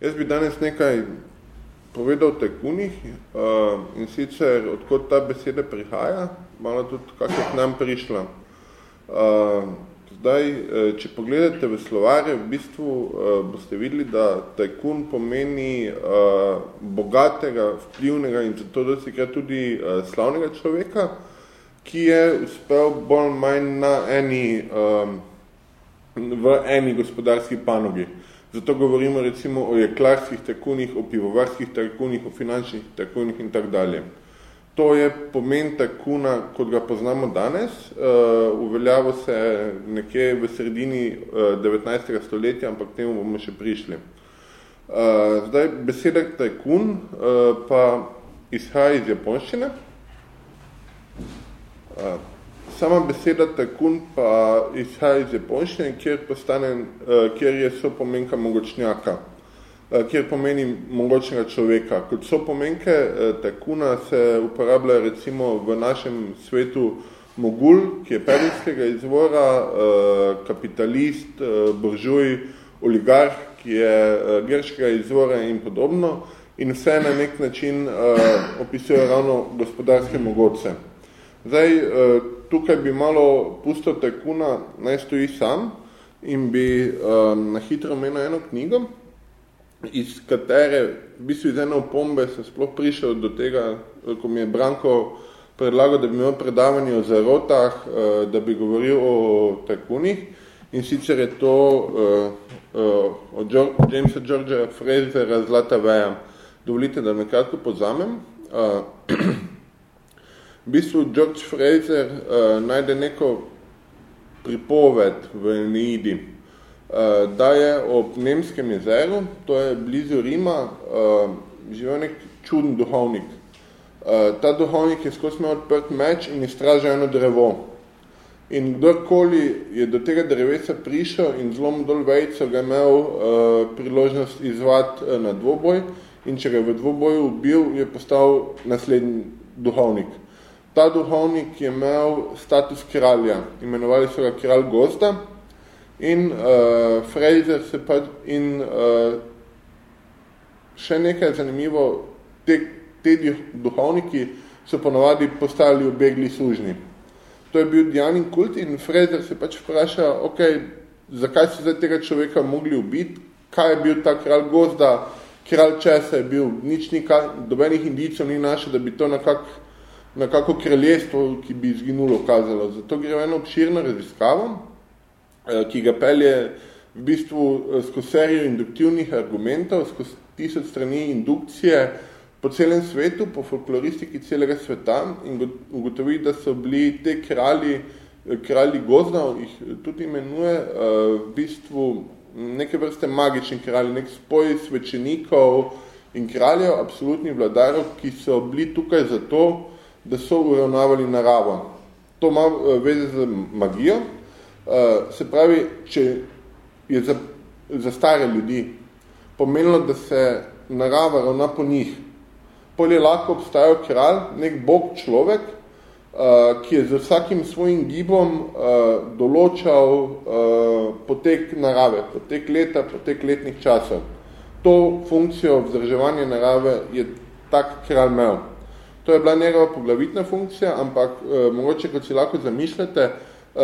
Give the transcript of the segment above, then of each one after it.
Jaz bi danes nekaj povedal o tajkunih uh, in sicer odkot ta beseda prihaja, malo tudi kako je k nam prišla. Uh, zdaj, če pogledate v slovarje, v bistvu uh, boste videli, da tajkun pomeni uh, bogatega, vplivnega in zato dosti krat tudi uh, slavnega človeka, ki je uspel bolj manj na eni, um, v eni gospodarski panogi. Zato govorimo recimo o jeklarskih takunih, o pivovarskih takunih, o finančnih takunih in tak dalje. To je pomen takuna, kot ga poznamo danes. Uh, uveljavo se nekje v sredini uh, 19. stoletja, ampak temu bomo še prišli. Uh, zdaj, beseda takun uh, pa izhaja iz japonščine. Uh, sama beseda takun pa izhaja iz japonščine, kjer, postane, uh, kjer je so pomenka mogočnjaka, uh, kjer pomeni mogočnega človeka. Kot so pomenke uh, takuna se uporablja recimo v našem svetu mogul, ki je perijskega izvora, kapitalist, buržuj, oligarh, ki je grškega izvora in podobno, in vse na nek način opisuje ravno gospodarske mogoče. Zdaj, tukaj bi malo pustil tajkuna, naj stoji sam in bi um, na hitro menil eno knjigo, iz katere, v bistvu iz ene opombe, sem sploh prišel do tega, ko mi je Branko predlagal, da bi imel predavanje o zarotah, uh, da bi govoril o tajkunih, in sicer je to uh, uh, od Jamesa Georgea Frasera Zlata veja. Dovolite, da nekratko pozamem. Uh, v bistvu George Fraser uh, najde neko pripoved v Enidi, uh, da je ob Nemskem jezeru, to je blizu Rima, uh, živel nek čuden duhovnik. Uh, ta duhovnik je skozi imel odprt meč in izstražil eno drevo. In kdorkoli je do tega drevesa prišel in zlom dol vejco, ga imel uh, priložnost izvati uh, na dvoboj in če ga je v dvoboju ubil, je postal naslednji duhovnik ta duhovnik je imel status kralja, imenovali so ga kralj gozda in uh, Fraser se pa in uh, še nekaj zanimivo, te, te duhovniki so ponovadi postali obegli služni. To je bil Dianin kult in Fraser se pač vpraša, ok, zakaj so zdaj tega človeka mogli ubiti, kaj je bil ta kralj gozda, kralj česa je bil, nič ni, dobenih indicov ni našel, da bi to nekako na kako kraljestvo, ki bi izginulo, kazalo. Zato gre v eno obširno raziskavo, eh, ki ga pelje v bistvu eh, skozi serijo induktivnih argumentov, skozi tisoč strani indukcije po celem svetu, po folkloristiki celega sveta in ugotovi, da so bili te kralji, eh, kralji gozdov, jih tudi imenuje, v bistvu neke vrste magični kralji, nek spoj svečenikov in kraljev, absolutnih vladarov, ki so bili tukaj zato, da so uravnavali naravo. To ima uh, veze z magijo. Uh, se pravi, če je za, za stare ljudi pomenilo, da se narava ravna po njih, pol je lahko obstajal kralj, nek bog človek, uh, ki je z vsakim svojim gibom določal potek narave, potek leta, potek letnih časov. To funkcijo vzdrževanja narave je tak kralj imel. To je bila njegova poglavitna funkcija, ampak uh, mogoče, kot si lahko zamišljate, uh,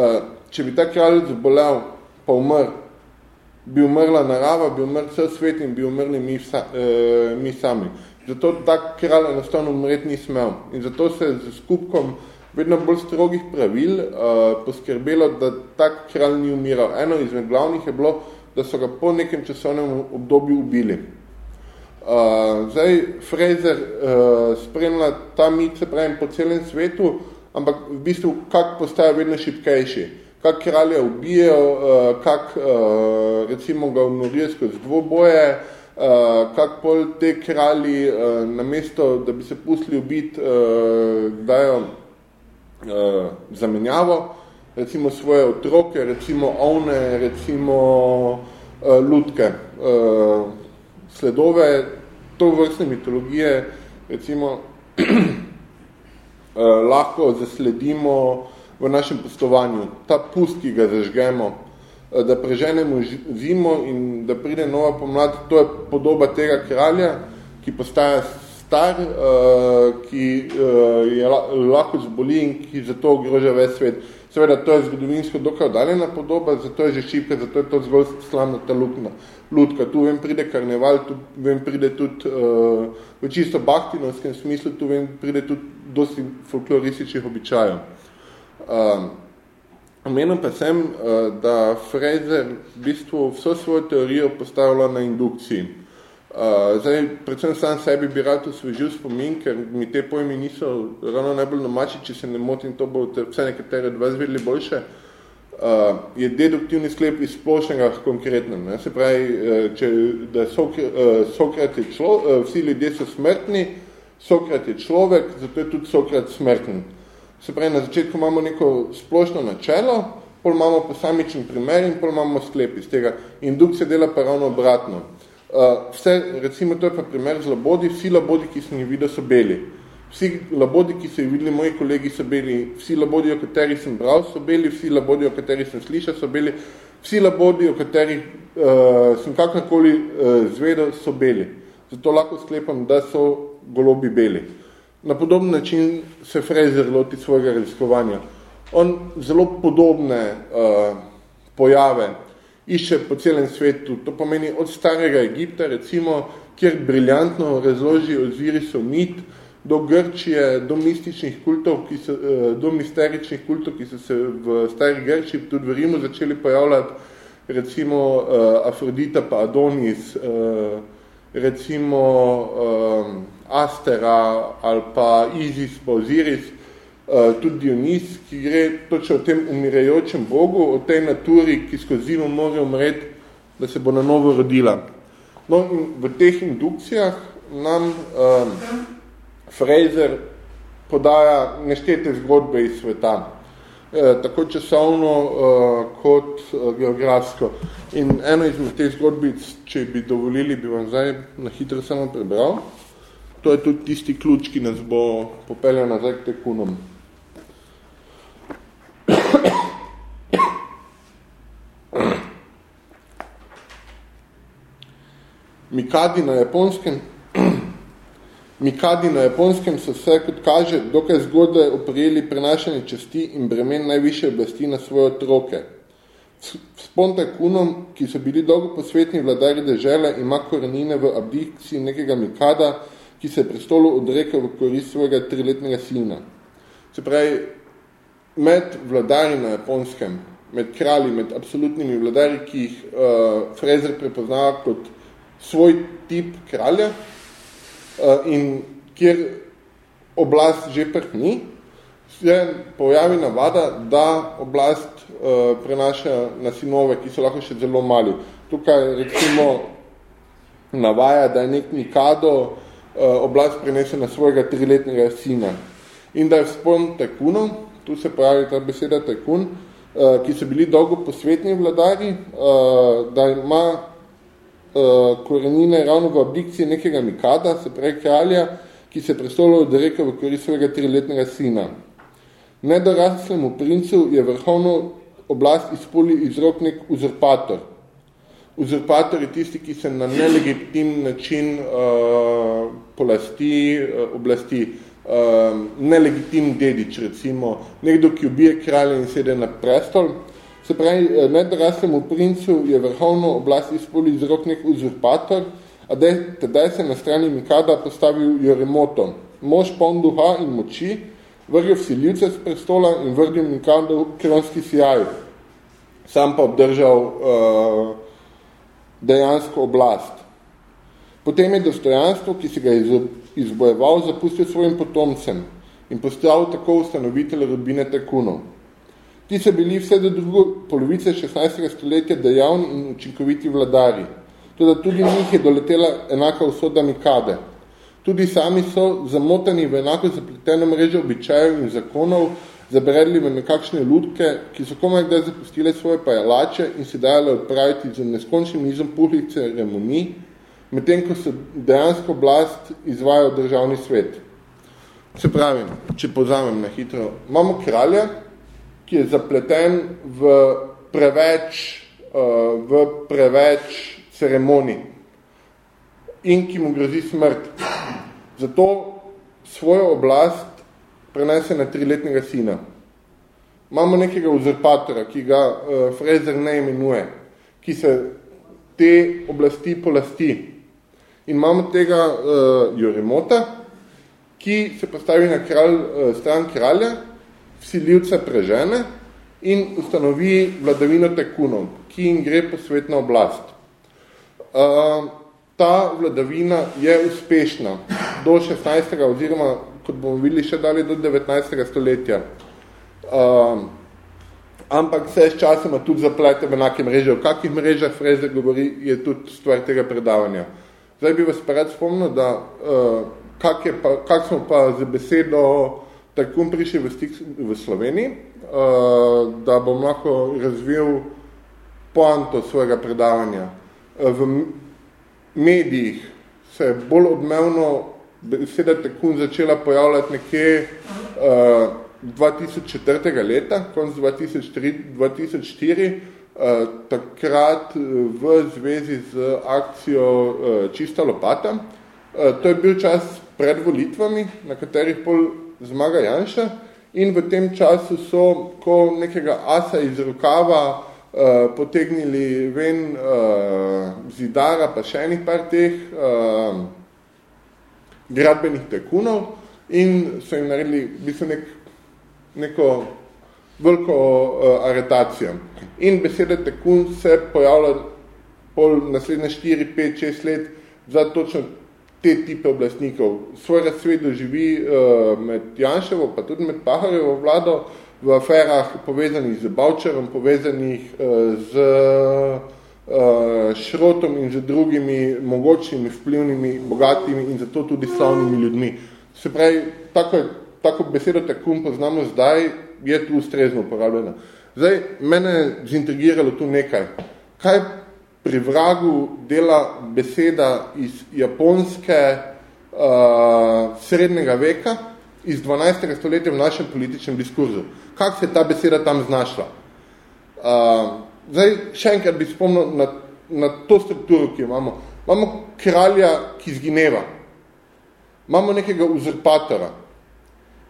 če bi ta kralj zbolel, pa umr, bi umrla narava, bi umrl cel svet in bi umrli mi, vsa, uh, mi sami. Zato ta kralj enostavno umreti ni smel. In zato se z skupkom vedno bolj strogih pravil uh, poskrbelo, da ta kralj ni umiral. Eno izmed glavnih je bilo, da so ga po nekem časovnem obdobju ubili. Uh, zdaj, Fraser uh, spremlja ta mit, se pravim, po celem svetu, ampak v bistvu, kak postaja vedno šipkejši. Kak kralja ubijejo, uh, kak uh, recimo ga umorijo skozi dvoboje, uh, kak pol te kralji uh, namesto, da bi se pustili ubiti, uh, dajo uh, zamenjavo, recimo svoje otroke, recimo ovne, recimo uh, lutke. Uh, sledove to vrstne mitologije recimo eh, lahko zasledimo v našem postovanju. Ta pust, ki ga zažgemo, da preženemo zimo in da pride nova pomlad, to je podoba tega kralja, ki postaja star, ki je lahko zboli in ki zato ogroža ves svet. Seveda, to je zgodovinsko dokaj oddaljena podoba, zato je že šipka, zato je to zgolj slamnata lukna. Ludka, tu vem pride karneval, tu vem pride tudi uh, v čisto baktinovskem smislu, tu vem pride tudi dosti folklorističnih običajev. Uh, Omenim pa sem, uh, da Fraser v bistvu vso svojo teorijo postavila na indukciji. Uh, zdaj, predvsem sam sebi bi rad osvežil spomin, ker mi te pojmi niso ravno najbolj domači, če se ne motim, to bo vse nekatere dva zvedli boljše. Uh, je deduktivni sklep iz splošnega konkretnem. Ne? Se pravi, uh, če, da Sok, uh, Sokrat je člo, uh, vsi ljudje so smrtni, Sokrat je človek, zato je tudi Sokrat smrten. Se pravi, na začetku imamo neko splošno načelo, pol imamo posamičen primer in pol imamo sklep iz tega. Indukcija dela pa ravno obratno. Uh, vse, recimo, to je pa primer z labodi, vsi labodi, ki sem jih videl, so beli. Vsi labodi, ki so jih videli moji kolegi, so beli. Vsi labodi, o katerih sem bral, so beli. Vsi labodi, o katerih sem slišal, so beli. Vsi labodi, o katerih uh, sem kakorkoli uh, zvedel, so beli. Zato lahko sklepam, da so golobi beli. Na podoben način se Fraser loti svojega raziskovanja. On zelo podobne uh, pojave išče po celem svetu. To pomeni od starega Egipta, recimo, kjer briljantno razloži Ozirisov mit, do Grčije, do mističnih kultov, ki so, eh, do misteričnih kultov, ki so se v stari Grčiji, tudi v Rimu začeli pojavljati, recimo uh, Afrodita pa Adonis, uh, recimo um, Astera ali pa Isis pa Osiris, tudi Dionis, ki gre točno o tem umirajočem Bogu, o tej naturi, ki skozi zimo mora umreti, da se bo na novo rodila. No, in v teh indukcijah nam um, Fraser podaja neštete zgodbe iz sveta, e, tako časovno uh, kot uh, geografsko. In eno izmed teh zgodbic, če bi dovolili, bi vam zdaj na hitro samo prebral. To je tudi tisti ključ, ki nas bo popeljal nazaj k tekunom. Mikadi na japonskem Mikadi na japonskem so vse, kot kaže, dokaj zgodaj oprijeli prenašanje časti in bremen najviše oblasti na svoje otroke. S Pontakunom, ki so bili dolgo posvetni vladari dežele, ima korenine v abdikciji nekega Mikada, ki se je prestolu odrekel v korist svojega triletnega sina. Se pravi, med vladari na japonskem, med kralji, med absolutnimi vladari, ki jih uh, Fraser prepoznava kot svoj tip kralja uh, in kjer oblast že prhni, se pojavi navada, da oblast uh, prenaša na sinove, ki so lahko še zelo mali. Tukaj recimo navaja, da je nek Mikado uh, oblast prenese na svojega triletnega sina in da je vzpon tajkunom, tu se pravi ta beseda tajkun, uh, ki so bili dolgo posvetni vladari, uh, da ima uh, korenine ravno v abdikciji nekega Mikada, se pravi kralja, ki se prestolo odrekel v korist svojega triletnega sina. Nedoraslemu princu je vrhovno oblast izpoli iz rok nek uzurpator. Uzurpator je tisti, ki se na nelegitim način uh, polasti uh, oblasti. Uh, nelegitim dedič, recimo, nekdo, ki ubije kralja in sede na prestol, Se pravi, eh, nedoraslemu princu je vrhovno oblast izpoli iz rok nek uzurpator, a dej, tedaj se na strani Mikada postavil Joremoto, mož poln duha in moči, vrgel vsiljivce z prestola in vrgel Mikado kronski sijaj. Sam pa obdržal uh, dejansko oblast. Potem je dostojanstvo, ki si ga izbojeval, zapustil svojim potomcem in postal tako ustanovitelj rodbine tekunov. Ti so bili vse do drugo polovice 16. stoletja dejavni in učinkoviti vladari. Tudi, tudi njih je doletela enaka usoda Mikade. Tudi sami so zamotani v enako zapleteno mrežo običajev in zakonov, zabredli v nekakšne ludke, ki so komaj kdaj zapustile svoje pajalače in se dajale odpraviti z neskončnim nizom puhlic ceremonij, medtem ko se dejansko oblast izvaja državni svet. Se pravi, če pozamem na hitro, imamo kralja, ki je zapleten v preveč uh, v preveč ceremonij in ki mu grozi smrt. Zato svojo oblast prenese na triletnega sina. Imamo nekega uzurpatora, ki ga uh, Fraser ne imenuje, ki se te oblasti polasti. In imamo tega uh, Jorimota, ki se postavi na kralj, uh, stran kralja, vsiljivca prežene in ustanovi vladavino tekunov, ki jim gre posvetna oblast. Uh, ta vladavina je uspešna do 16. oziroma, kot bomo videli, še dalje do 19. stoletja. Uh, ampak se s časoma tudi zaplete v enake mreže. O kakih mrežah Frezer govori, je tudi stvar tega predavanja. Zdaj bi vas pa rad spomnil, da uh, kak, je pa, kak smo pa za besedo tako prišli v stik v Sloveniji, uh, da bom lahko razvil poanto svojega predavanja. Uh, v medijih se je bolj odmevno beseda tekun začela pojavljati nekje uh, 2004. leta, konc 2003-2004, uh, takrat v zvezi z akcijo Čista lopata. To je bil čas pred volitvami, na katerih pol zmaga Janša in v tem času so, ko nekega asa iz rokava uh, potegnili ven uh, zidara, pa še enih par teh uh, gradbenih tekunov in so jim naredili v bistvu nek, neko veliko uh, aretacijo. In besede tekun se pojavlja pol naslednje 4, 5, 6 let za točno te tipe oblastnikov. Svoj razsvet doživi uh, med Janševo, pa tudi med Paharjevo vlado, v aferah povezanih z Bavčerom, povezanih uh, z uh, Šrotom in z drugimi mogočnimi, vplivnimi, bogatimi in zato tudi slavnimi ljudmi. Se pravi, tako, tako besedo takum poznamo zdaj, je tu ustrezno uporabljena. Zdaj, mene je zintrigiralo tu nekaj. Kaj pri vragu dela beseda iz japonske uh, srednjega veka, iz 12. stoletja v našem političnem diskurzu? kako se je ta beseda tam znašla. Uh, zdaj, še enkrat bi spomnil na, na to strukturo, ki jo imamo. Imamo kralja, ki zgineva. Imamo nekega uzurpatora.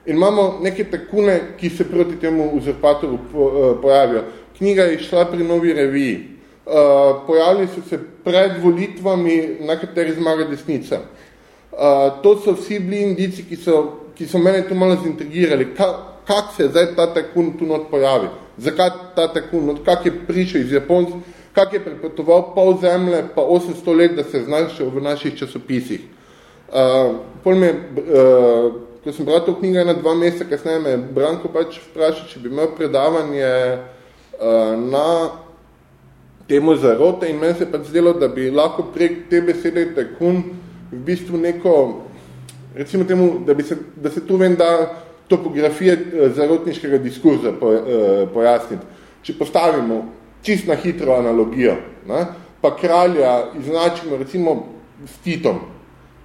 In imamo neke tekune, ki se proti temu uzurpatoru po, uh, pojavijo. Knjiga je šla pri novi reviji. Uh, pojavili so se pred volitvami, na kateri zmaga desnica. Uh, to so vsi bili indici, ki so, ki so mene tu malo zintrigirali. Ka, kak se zdaj ta tekun tu not pojavi, zakaj ta tekun, od kak je prišel iz Japonske, kak je prepotoval pol zemlje, pa 800 let, da se je znašel v naših časopisih. Uh, pol me, uh, ko sem bral to knjigo na dva meseca, kasneje me Branko pač vprašal, če bi imel predavanje uh, na temu zarote in meni se pač zdelo, da bi lahko prek te besede tekun v bistvu neko, recimo temu, da, bi se, da se tu vem da topografije eh, zarotniškega diskurza po, eh, pojasniti. Če postavimo čist na hitro analogijo, ne, pa kralja iznačimo recimo s Titom,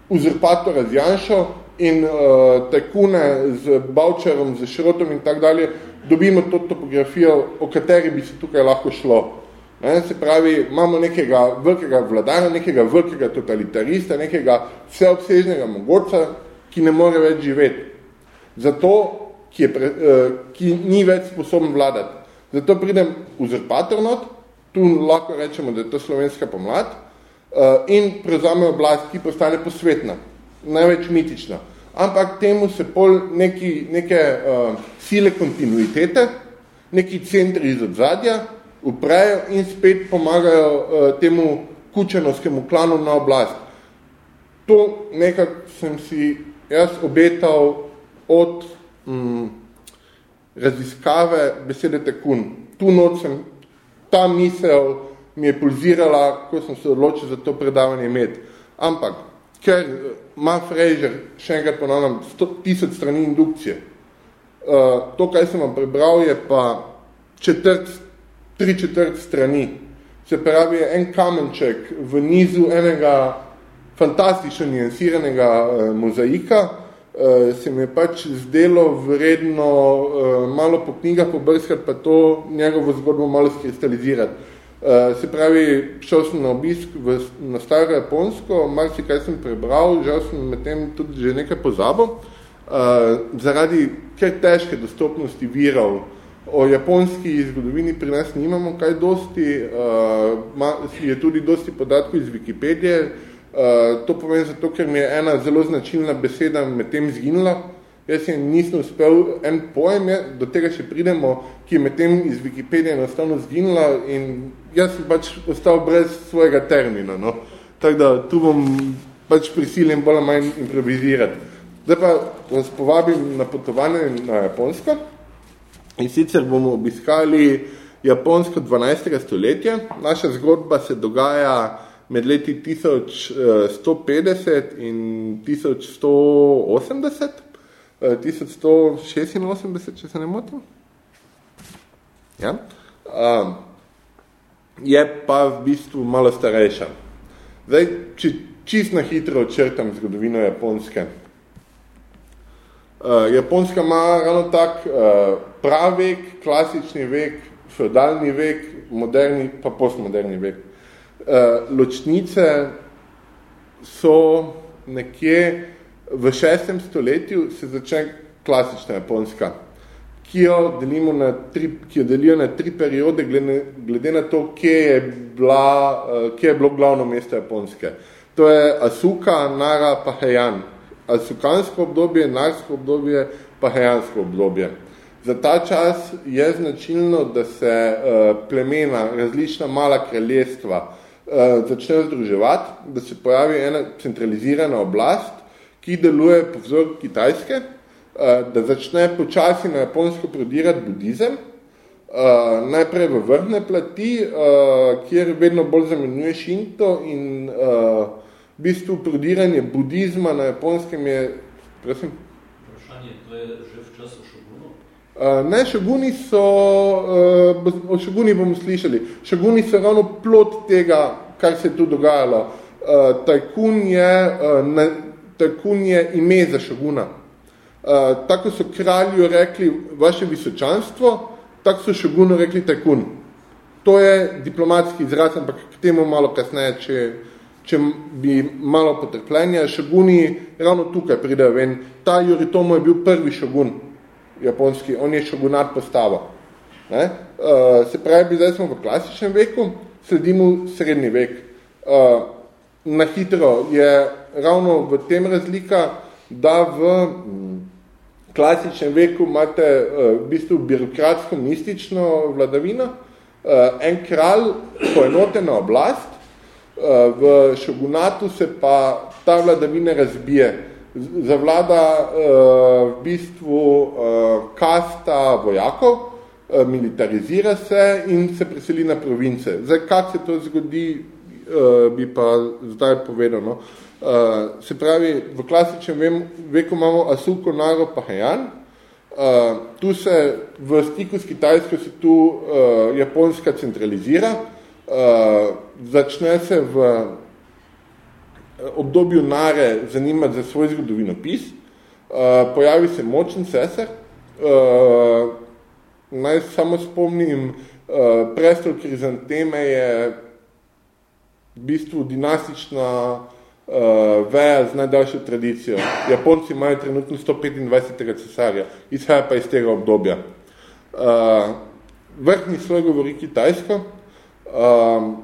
uzurpatora z Janšo in uh, tajkune z Bavčarom, z Šrotom in tak dalje, dobimo to topografijo, o kateri bi se tukaj lahko šlo. Ne, se pravi, imamo nekega velikega vladana, nekega velikega totalitarista, nekega vseobsežnega mogoča, ki ne more več živeti zato, ki, je pre, uh, ki ni več sposoben vladati. Zato pridem uzurpator not, tu lahko rečemo, da je to slovenska pomlad, uh, in prevzame oblast, ki postane posvetna, največ mitična. Ampak temu se pol neki, neke uh, sile kontinuitete, neki centri iz odzadja uprejo in spet pomagajo uh, temu kučenovskemu klanu na oblast. To nekak sem si jaz obetal od mm, raziskave besede tekun. Tu noč sem, ta misel mi je pulzirala, ko sem se odločil za to predavanje imeti. Ampak, ker eh, ima Fraser, še enkrat ponavljam, tisoč strani indukcije, uh, to, kaj sem vam prebral, je pa četrt, tri četrt strani. Se pravi, je en kamenček v nizu enega fantastično nijansiranega uh, mozaika, uh, se mi je pač zdelo vredno uh, malo po knjigah pobrskati, pa to njegovo zgodbo malo skristalizirati. Uh, se pravi, šel sem na obisk v, na staro Japonsko, mar si kaj sem prebral, žal sem med tem tudi že nekaj pozabil, uh, zaradi kar težke dostopnosti virov. O japonski zgodovini pri nas nimamo kaj dosti, uh, je tudi dosti podatkov iz Wikipedije, uh, to povem zato, ker mi je ena zelo značilna beseda med tem zginila, Jaz jim nisem uspel en pojem, je, do tega še pridemo, ki je med tem iz Wikipedije enostavno zginila in jaz sem pač ostal brez svojega termina. No. Tako da tu bom pač prisiljen bolj manj improvizirati. Zdaj pa vas povabim na potovanje na Japonsko in sicer bomo obiskali Japonsko 12. stoletja. Naša zgodba se dogaja med leti 1150 eh, in 1180. 1186, če se ne motim. Ja? Um, je pa v bistvu malo starejša. Zdaj, če čist na hitro očrtam zgodovino Japonske. Uh, Japonska ima ravno tak uh, pravek, klasični vek, feudalni vek, moderni pa postmoderni vek. Uh, ločnice so nekje v šestem stoletju se začne klasična japonska, ki jo, delimo na tri, ki jo delijo na tri periode, glede, glede na to, kje je, bila, uh, kje je bilo glavno mesto japonske. To je Asuka, Nara, pa Heian. Asukansko obdobje, Narsko obdobje, pa Heiansko obdobje. Za ta čas je značilno, da se uh, plemena, različna mala kraljestva uh, začnejo združevati, da se pojavi ena centralizirana oblast, ki deluje po vzoru Kitajske, eh, da začne počasi na Japonsko prodirati budizem, eh, najprej v vrhne plati, eh, kjer vedno bolj zamenjuje Shinto in v bistvu prodiranje budizma na Japonskem je, prosim? Vprašanje, to je že v času šogunov? Ne, šoguni so, o šoguni bomo slišali, šoguni so ravno plot tega, kar se je tu dogajalo. Tajkun je Tajkun je ime za šoguna. Uh, tako so kralju rekli vaše visočanstvo, tako so šogunu rekli tajkun. To je diplomatski izraz, ampak k temu malo kasneje, če, če bi malo potrpljenja. Šoguni ravno tukaj pridejo ven. Ta Yoritomo je bil prvi šogun japonski, on je šogunat postava. Ne? Uh, se pravi, zdaj smo v klasičnem veku, sledimo srednji vek. Uh, na hitro je ravno v tem razlika, da v mm, klasičnem veku imate eh, v bistvu birokratsko-mistično vladavino, eh, en kralj poenotena oblast, v šogunatu se pa ta vladavina razbije. Zavlada v bistvu kasta vojakov, militarizira se in se preseli na province. Zdaj, kak se to zgodi, bi pa zdaj povedal. No? Se pravi, v klasičnem veku imamo Asuko, Naro, pa Heian. Uh, tu se v stiku s Kitajsko se tu Japonska centralizira. Uh, začne se v obdobju Nare zanimati za svoj zgodovinopis. Uh, pojavi se močen cesar. Uh, naj samo spomnim, uh, prestol Krizanteme je v bistvu dinastična uh, veja z najdaljšo tradicijo. Japonci imajo trenutno 125. cesarja, izhaja pa iz tega obdobja. Uh, vrhni sloj govori kitajsko,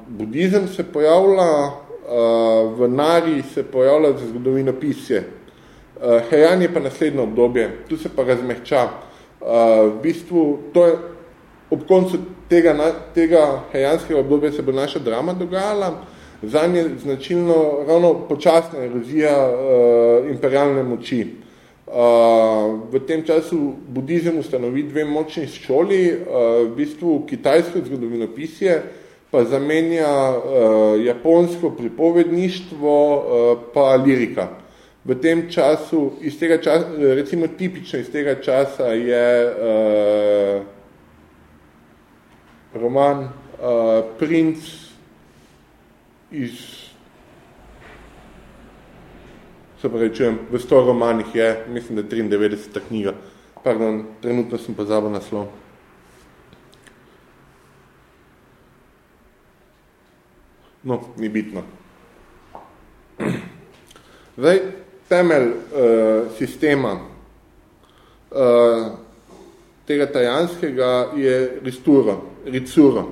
budizem se pojavlja, uh, v Nari se pojavlja za zgodovino pisje. Uh, Heian je pa naslednjo obdobje, tu se pa razmehča. Uh, v bistvu, to je ob koncu tega, tega heianskega obdobja se bo naša drama dogajala, Zanje je značilno ravno počasna erozija uh, imperialne moči. Uh, v tem času budizem ustanovi dve močni šoli, uh, v bistvu kitajsko zgodovinopisje, pa zamenja uh, japonsko pripovedništvo, uh, pa lirika. V tem času, iz tega časa, recimo tipično iz tega časa je uh, roman uh, Princ iz, se pravi, čujem, v sto romanih je, mislim, da je 93. knjiga, pardon, trenutno sem pozabil naslov. No, ni bitno. Zdaj, temelj uh, sistema uh, tega tajanskega je risturo, ricuro.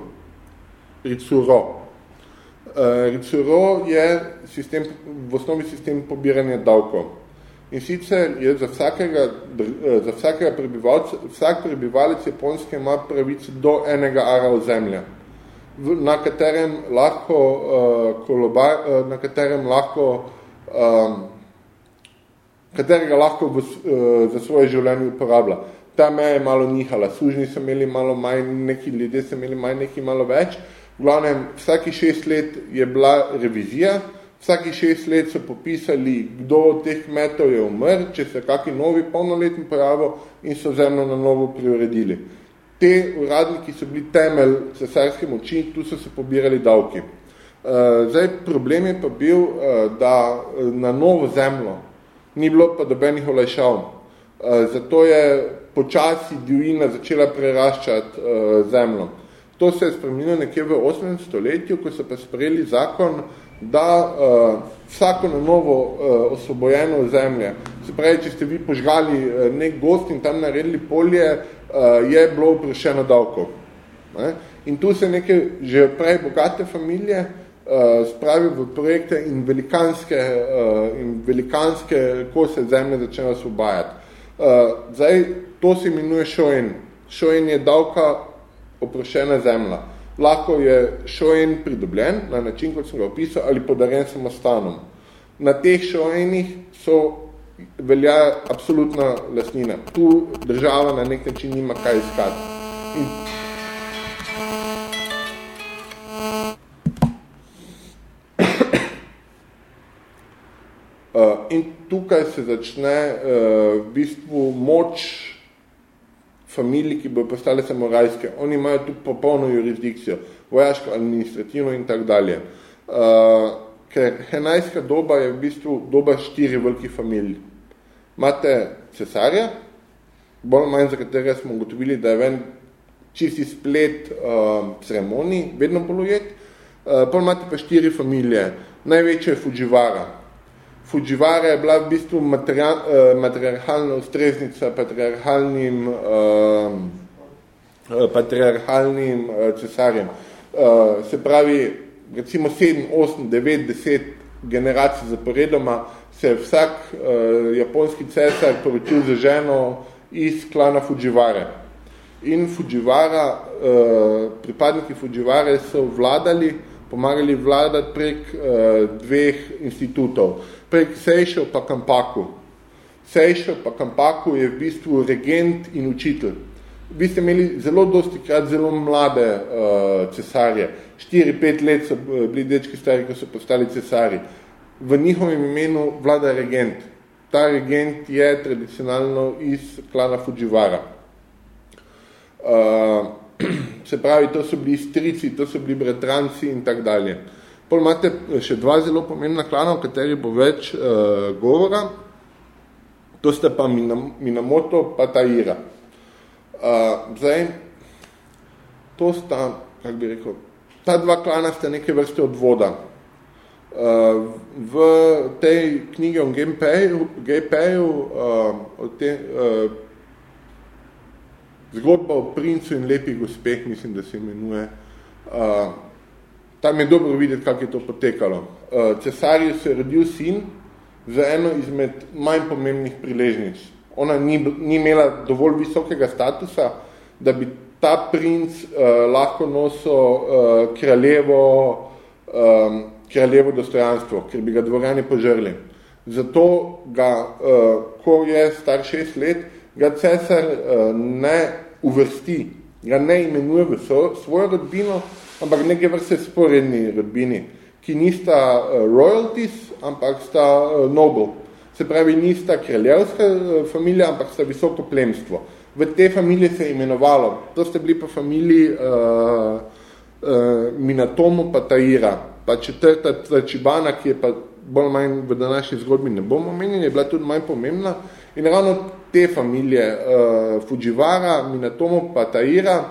Ricuro. Uh, ricuro je sistem, v osnovi sistem pobiranja davkov. In sicer je za vsakega, za vsakega prebivalca, vsak prebivalec Japonske ima pravico do enega ara ozemlja, na katerem lahko, uh, kolobar, uh, na katerem lahko um, katerega lahko v, uh, za svoje življenje uporablja. Ta meja je malo nihala, sužni so imeli malo manj, neki ljudje so imeli manj, neki malo več. V glavnem, vsaki šest let je bila revizija, vsaki šest let so popisali, kdo od teh kmetov je umr, če se kakšen novi polnoletni pojavil in so zemljo na novo prioredili. Te uradniki so bili temelj cesarske moči, tu so se pobirali davki. Uh, zdaj, problem je pa bil, uh, da na novo zemljo, ni bilo pa dobenih olajšav. Zato je počasi divina začela preraščati zemljo. To se je spremenilo nekje v 8. stoletju, ko so pa sprejeli zakon, da uh, vsako na novo uh, osvobojeno zemlje, se pravi, če ste vi požgali uh, nek gost in tam naredili polje, je bilo vprašeno davkov. Ne? In tu se neke že prej bogate familije uh, spravi v projekte in velikanske, uh, in velikanske kose zemlje začnejo osvobajati. Zdaj, to se imenuje šojen. Šojen je davka oprošena zemlja. Lahko je šojen pridobljen na način, kot sem ga opisal, ali podarjen samostanom. Na teh šojenih so velja absolutna lasnina. Tu država na nek način nima kaj iskati. In Uh, in tukaj se začne uh, v bistvu moč familij, ki bojo postale samorajske. Oni imajo tu popolno jurisdikcijo, vojaško, administrativno in tak dalje. Uh, ker henajska doba je v bistvu doba štiri velikih familij. Imate cesarja, bolj manj za katerega smo ugotovili, da je ven čisti splet uh, ceremonij, vedno polojet, uh, pa imate pa štiri familije. Največja je Fujiwara, Fujiwara je bila v bistvu material, uh, matriarhalna ustreznica patriarhalnim, uh, patriarhalnim uh, cesarjem. Uh, se pravi, recimo 7, 8, 9, 10 generacij zaporedoma se je vsak uh, japonski cesar poročil za ženo iz klana Fujiware. In Fujiwara, uh, pripadniki Fujiware so vladali, pomagali vladati prek uh, dveh institutov prek Sejšev pa Kampaku. Sejšev pa Kampaku je v bistvu regent in učitelj. Vi ste imeli zelo dosti krat zelo mlade uh, cesarje. 4-5 let so eh, bili dečki stari, ko so postali cesari. V njihovem imenu vlada regent. Ta regent je tradicionalno iz klana Fujiwara. Uh, se pravi, to so bili strici, to so bili bratranci in tak dalje. Pol imate še dva zelo pomembna klana, o kateri bo več uh, govora. To sta pa Minamoto pa Taira. Uh, zdaj, to sta, kako bi rekel, ta dva klana sta neke vrste odvoda. Uh, v tej knjigi o GPU, uh, o te, uh, zgodba o princu in lepih gospeh, mislim, da se imenuje, uh, Tam je dobro videti, kako je to potekalo. Uh, cesarju se je rodil sin za eno izmed manj pomembnih priležnic. Ona ni, ni imela dovolj visokega statusa, da bi ta princ uh, lahko nosil uh, kraljevo, um, kraljevo dostojanstvo, ker bi ga dvorjani požrli. Zato ga, uh, ko je star šest let, ga cesar uh, ne uvrsti, ga ne imenuje v svojo rodbino, ampak neke vrste sporedni rodbini, ki nista uh, royalties, ampak sta uh, noble. Se pravi, nista kraljevska uh, familija, ampak sta visoko plemstvo. V te familije se je imenovalo, to ste bili pa familiji uh, uh, Minatomo pa Taira, pa četrta Tvačibana, ki je pa bolj manj v današnji zgodbi ne bomo omenjeni, je bila tudi manj pomembna. In ravno te familije, uh, Fujiwara, Minatomo pa Taira,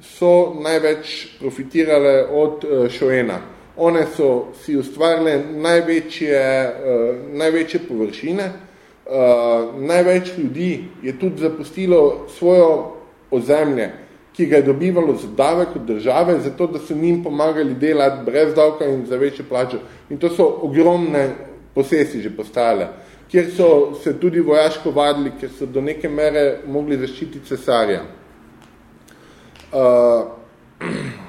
so največ profitirale od uh, Šoena. One so si ustvarile največje, uh, največje površine, uh, največ ljudi je tudi zapustilo svojo ozemlje, ki ga je dobivalo za davek od države, zato da so njim pomagali delati brez davka in za večje plače. In to so ogromne posesi že postale, kjer so se tudi vojaško vadili, ker so do neke mere mogli zaščititi cesarja. Uh,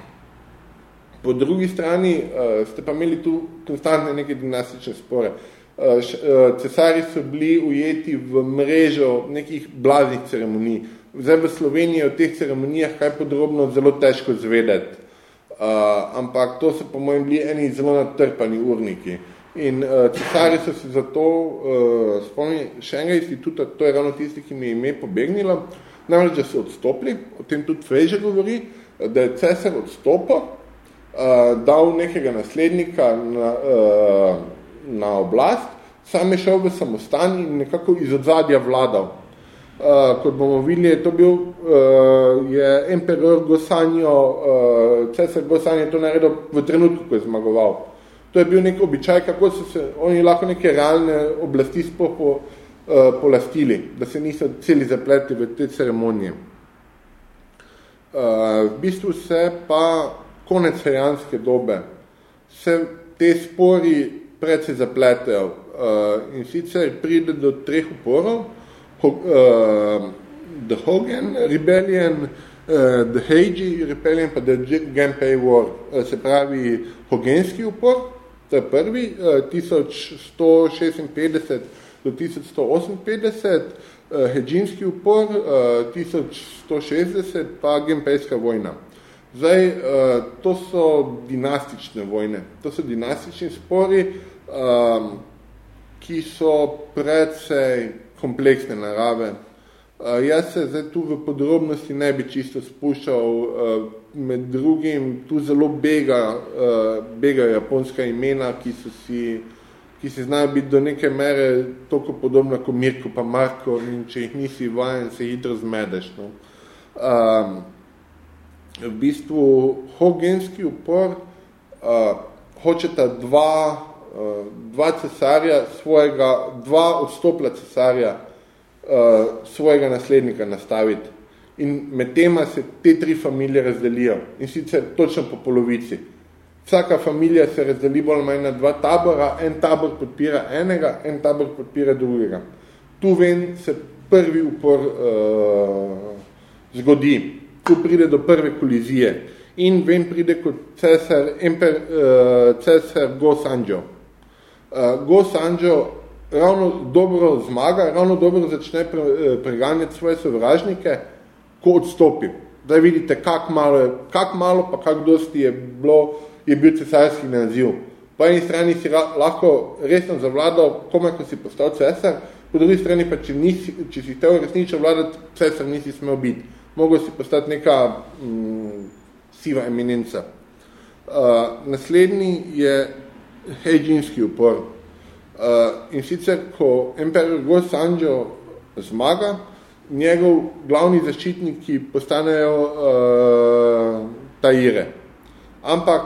po drugi strani uh, ste pa imeli tu konstantne neke dinastične spore. Uh, š, uh, cesari so bili ujeti v mrežo nekih blaznih ceremonij, Zdaj v Sloveniji o teh ceremonijah kaj podrobno zelo težko zvedeti, uh, ampak to so po mojem bili eni zelo natrpani urniki. In uh, cesari so se zato uh, spomnili še enega instituta, to je ravno tisti, ki mi je ime pobegnila, namreč, da so odstopili, o tem tudi Frejže govori, da je cesar odstopil, uh, dal nekega naslednika na, uh, na oblast, sam je šel v samostan in nekako iz odzadja vladal. Uh, kot bomo videli, je to bil, uh, je emperor Gosanjo, uh, cesar Gosanjo to naredil v trenutku, ko je zmagoval. To je bil nek običaj, kako so se oni lahko neke realne oblasti sploh po, uh, polastili, da se niso celi zapletli v te ceremonije. Uh, v bistvu se pa konec hajanske dobe, se te spori predvsej zapletejo uh, in sicer pride do treh uporov, uh, the Hogan Rebellion, uh, the Heiji Rebellion, pa the Genpei War, uh, se pravi Hogenski upor, to je prvi, uh, 1156 do 1158, uh, Hejinski upor, uh, 1160, pa Genpejska vojna. Zdaj, uh, to so dinastične vojne, to so dinastični spori, um, ki so predvsej kompleksne narave. Uh, jaz se zdaj tu v podrobnosti ne bi čisto spuščal, uh, med drugim tu zelo bega, bega japonska imena, ki so si ki si znajo biti do neke mere toliko podobna kot Mirko pa Marko in če jih nisi vajen, se hitro zmedeš. No. Um, v bistvu hogenski upor uh, hočeta dva uh, dva cesarja, svojega, dva odstopla cesarja, uh, svojega naslednika nastaviti. In med tema se te tri familije razdelijo. In sicer točno po polovici. Vsaka familija se razdeli bolj manj na dva tabora, en tabor podpira enega, en tabor podpira drugega. Tu ven se prvi upor uh, zgodi. Tu pride do prve kolizije. In ven pride kot cesar, emper, uh, cesar Go Sanjo uh, Go Sanjo ravno dobro zmaga, ravno dobro začne pre, uh, preganjati svoje sovražnike, ko odstopi. Da vidite, kak malo, kak malo pa kak dosti je, bilo, je bil cesarski naziv. Po eni strani si ra, lahko resno zavladal, komaj ko si postal cesar, po drugi strani pa, če, nisi, če si htel resnično vladati, cesar nisi smel biti. Mogel si postati neka mm, siva eminenca. Uh, naslednji je hejđinski upor. Uh, in sicer, ko emperor Go Sanjo zmaga, njegov glavni zaščitniki postanejo uh, Taire. Ampak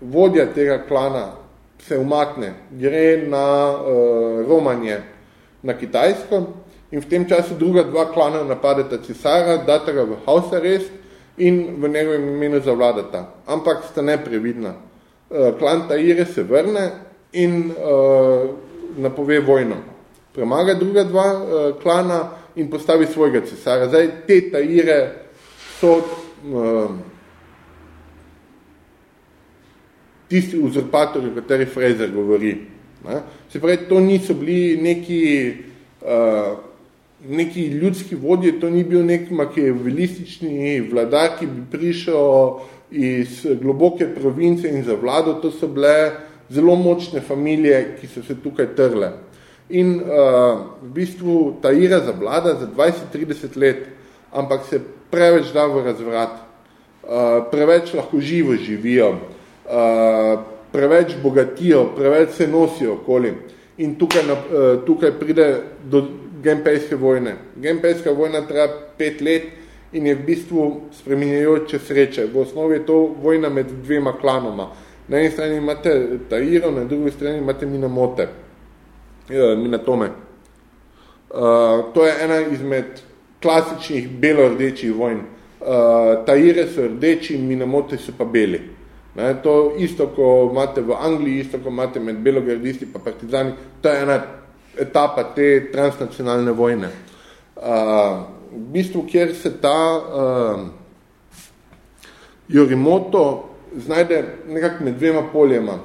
vodja tega klana se umakne, gre na uh, Romanje, na Kitajsko in v tem času druga dva klana napadeta cesara, data ga v house arrest in v njegovem imenu zavladata. Ampak sta neprevidna uh, klan Taire se vrne in uh, napove vojno. Premaga druga dva uh, klana in postavi svojega cesara. Zdaj, te Taire so uh, tisti uzurpatorji, o kateri Fraser govori. Ne? Se pravi, to niso bili neki, uh, neki ljudski vodje, to ni bil nek makijevelistični vladar, ki bi prišel iz globoke province in za vlado, to so bile zelo močne familije, ki so se tukaj trle. In uh, v bistvu ta ira za vlada za 20-30 let, ampak se preveč da v razvrat, uh, preveč lahko živo živijo, uh, preveč bogatijo, preveč se nosijo okoli. In tukaj, uh, tukaj pride do genpejske vojne. Genpejska vojna traja pet let, in je v bistvu spremenjajoče sreče. V osnovi je to vojna med dvema klanoma. Na eni strani imate Tairo, na drugi strani imate Minamote, eh, Minatome. Uh, to je ena izmed klasičnih belo-rdečih vojn. Taire so rdeči, Minamote so pa beli. Ne, to isto, ko imate v Angliji, isto, ko imate med belogradisti pa partizani, to je ena etapa te transnacionalne vojne. Uh, v bistvu, kjer se ta uh, Yorimoto znajde nekako med dvema poljema.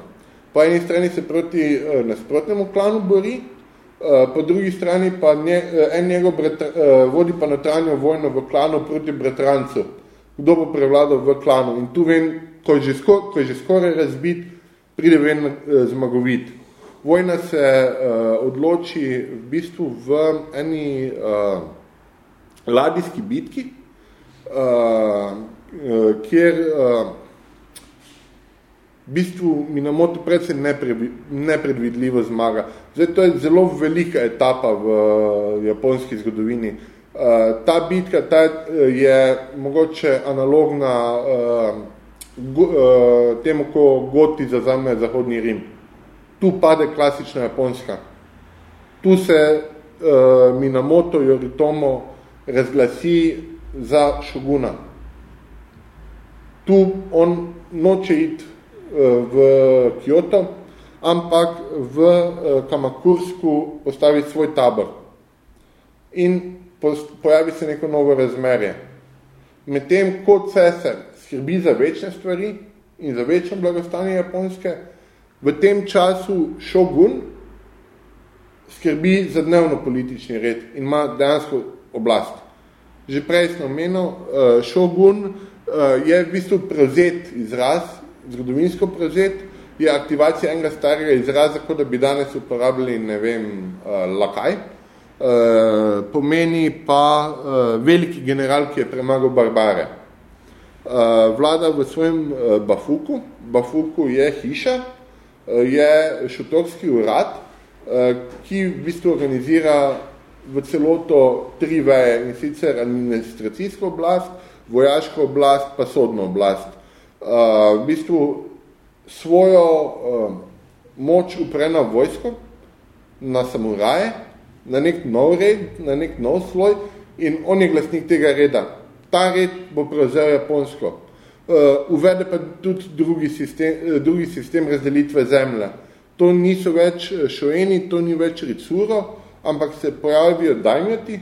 Po eni strani se proti uh, nasprotnemu klanu bori, uh, po drugi strani pa nje, uh, en njegov bratra, uh, vodi pa notranjo vojno v klanu proti bratrancu. Kdo bo prevladal v klanu? In tu vem, ko je že, skor, ko je že skoraj razbit, pride ven uh, zmagovit. Vojna se uh, odloči v bistvu v eni uh, ladijski bitki, uh, uh, kjer uh, v bistvu Minamoto predvsem nepredvidljivo zmaga. Zdaj, to je zelo velika etapa v uh, japonski zgodovini. Uh, ta bitka ta je mogoče analogna uh, go, uh, temu, ko Goti zazame Zahodni Rim. Tu pade klasična japonska. Tu se uh, Minamoto Yoritomo razglasi za šoguna. Tu on noče iti uh, v Kyoto, ampak v uh, Kamakursku postavi svoj tabor. In pojavi se neko novo razmerje. Medtem, ko cesar skrbi za večne stvari in za večno blagostanje Japonske, v tem času šogun skrbi za dnevno politični red in ima dejansko oblast. Že prej sem omenil, uh, šogun uh, je v bistvu prevzet izraz, zgodovinsko prevzet, je aktivacija enega starega izraza, kot da bi danes uporabljali, ne vem, uh, lakaj, pomeni pa veliki general, ki je premagal barbare. Uh, vlada v svojem uh, Bafuku, Bafuku je hiša, uh, je šotorski urad, ki v bistvu organizira v celoto tri veje in sicer administracijsko oblast, vojaško oblast pa sodno oblast. V bistvu svojo moč upre na vojsko, na samuraje, na nek nov red, na nek nov sloj in on je glasnik tega reda. Ta red bo prevzel Japonsko. Uh, uvede pa tudi drugi sistem, uh, drugi sistem razdelitve zemlje. To niso več šoeni, to ni več ricuro, ampak se pojavijo dajmjoti.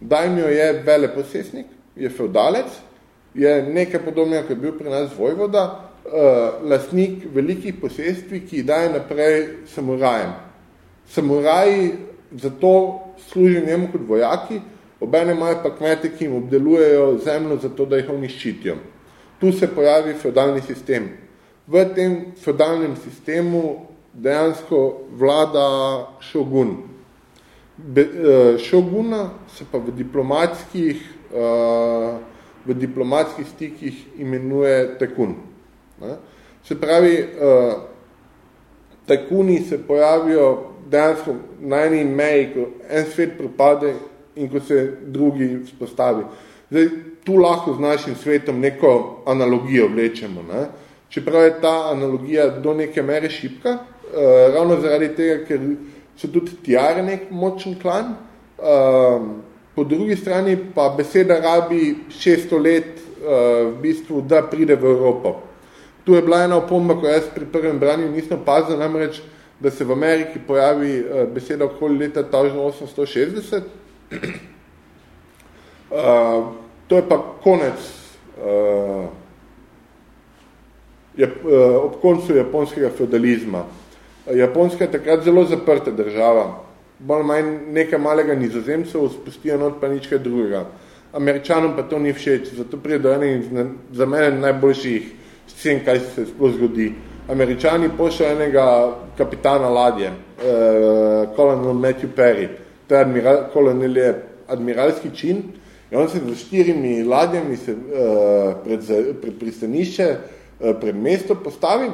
Dajmjo je veleposesnik, je feudalec, je nekaj podobnega, kot je bil pri nas vojvoda, uh, lastnik velikih posestvi, ki daje naprej samurajem. Samuraji zato služijo njemu kot vojaki, obene imajo pa kmete, ki jim obdelujejo zemljo zato, da jih oni ščitijo. Tu se pojavi feudalni sistem. V tem feudalnem sistemu dejansko vlada šogun. Be, uh, šoguna se pa v diplomatskih, uh, v diplomatskih stikih imenuje tekun. Se pravi, uh, tekuni se pojavijo dejansko na eni meji, ko en svet propade in ko se drugi vzpostavi. Zdaj, tu lahko z našim svetom neko analogijo vlečemo. Ne? Čeprav je ta analogija do neke mere šipka, uh, ravno zaradi tega, ker so tudi tjare nek močen klan. Um, po drugi strani pa beseda rabi 600 let uh, v bistvu, da pride v Evropo. Tu je bila ena opomba, ko jaz pri prvem branju nisem opazil, namreč, da se v Ameriki pojavi uh, beseda okoli leta 1860. Uh, to je pa konec uh, je, uh, ob koncu japonskega feudalizma. Japonska je takrat zelo zaprta država. Bolj manj nekaj malega nizozemcev spustijo not pa nič kaj drugega. Američanom pa to ni všeč, zato prije do ene za mene najboljših scen, kaj se sploh zgodi. Američani pošljajo enega kapitana ladje, uh, kolonel Matthew Perry. To je admiral, kolonel je admiralski čin in on se z štirimi ladjami se, uh, pred, pred pristanišče, uh, pred mesto postavi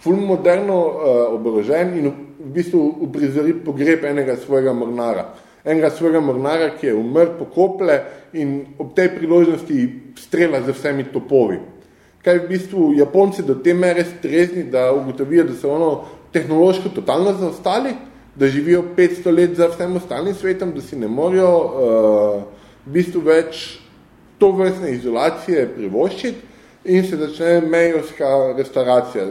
ful moderno uh, oborožen in v, bistvu uprizori pogreb enega svojega mornara. Enega svojega mornara, ki je umrl pokople in ob tej priložnosti strela z vsemi topovi. kaj v bistvu Japonci do te mere strezni, da ugotovijo, da so ono tehnološko totalno zaostali, da živijo 500 let za vsem ostalim svetom, da si ne morajo uh, v bistvu več to vrstne izolacije privoščiti in se začne mejovska restauracija.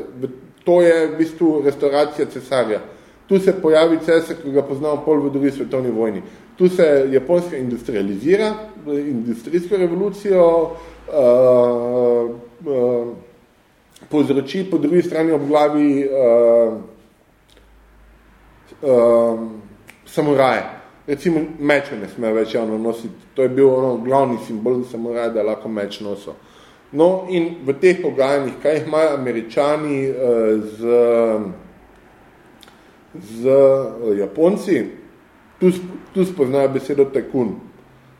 To je v bistvu restauracija cesarja. Tu se pojavi cesar, ki ga poznamo pol v drugi svetovni vojni. Tu se Japonska industrializira, industrijsko revolucijo uh, uh, povzroči po drugi strani ob glavi uh, uh, samuraje. Recimo meče ne sme več javno nositi. To je bil ono glavni simbol samuraja, da lahko meč noso. No in v teh pogajanjih, kaj imajo američani uh, z, z uh, Japonci, tu, tu spoznajo besedo tekun.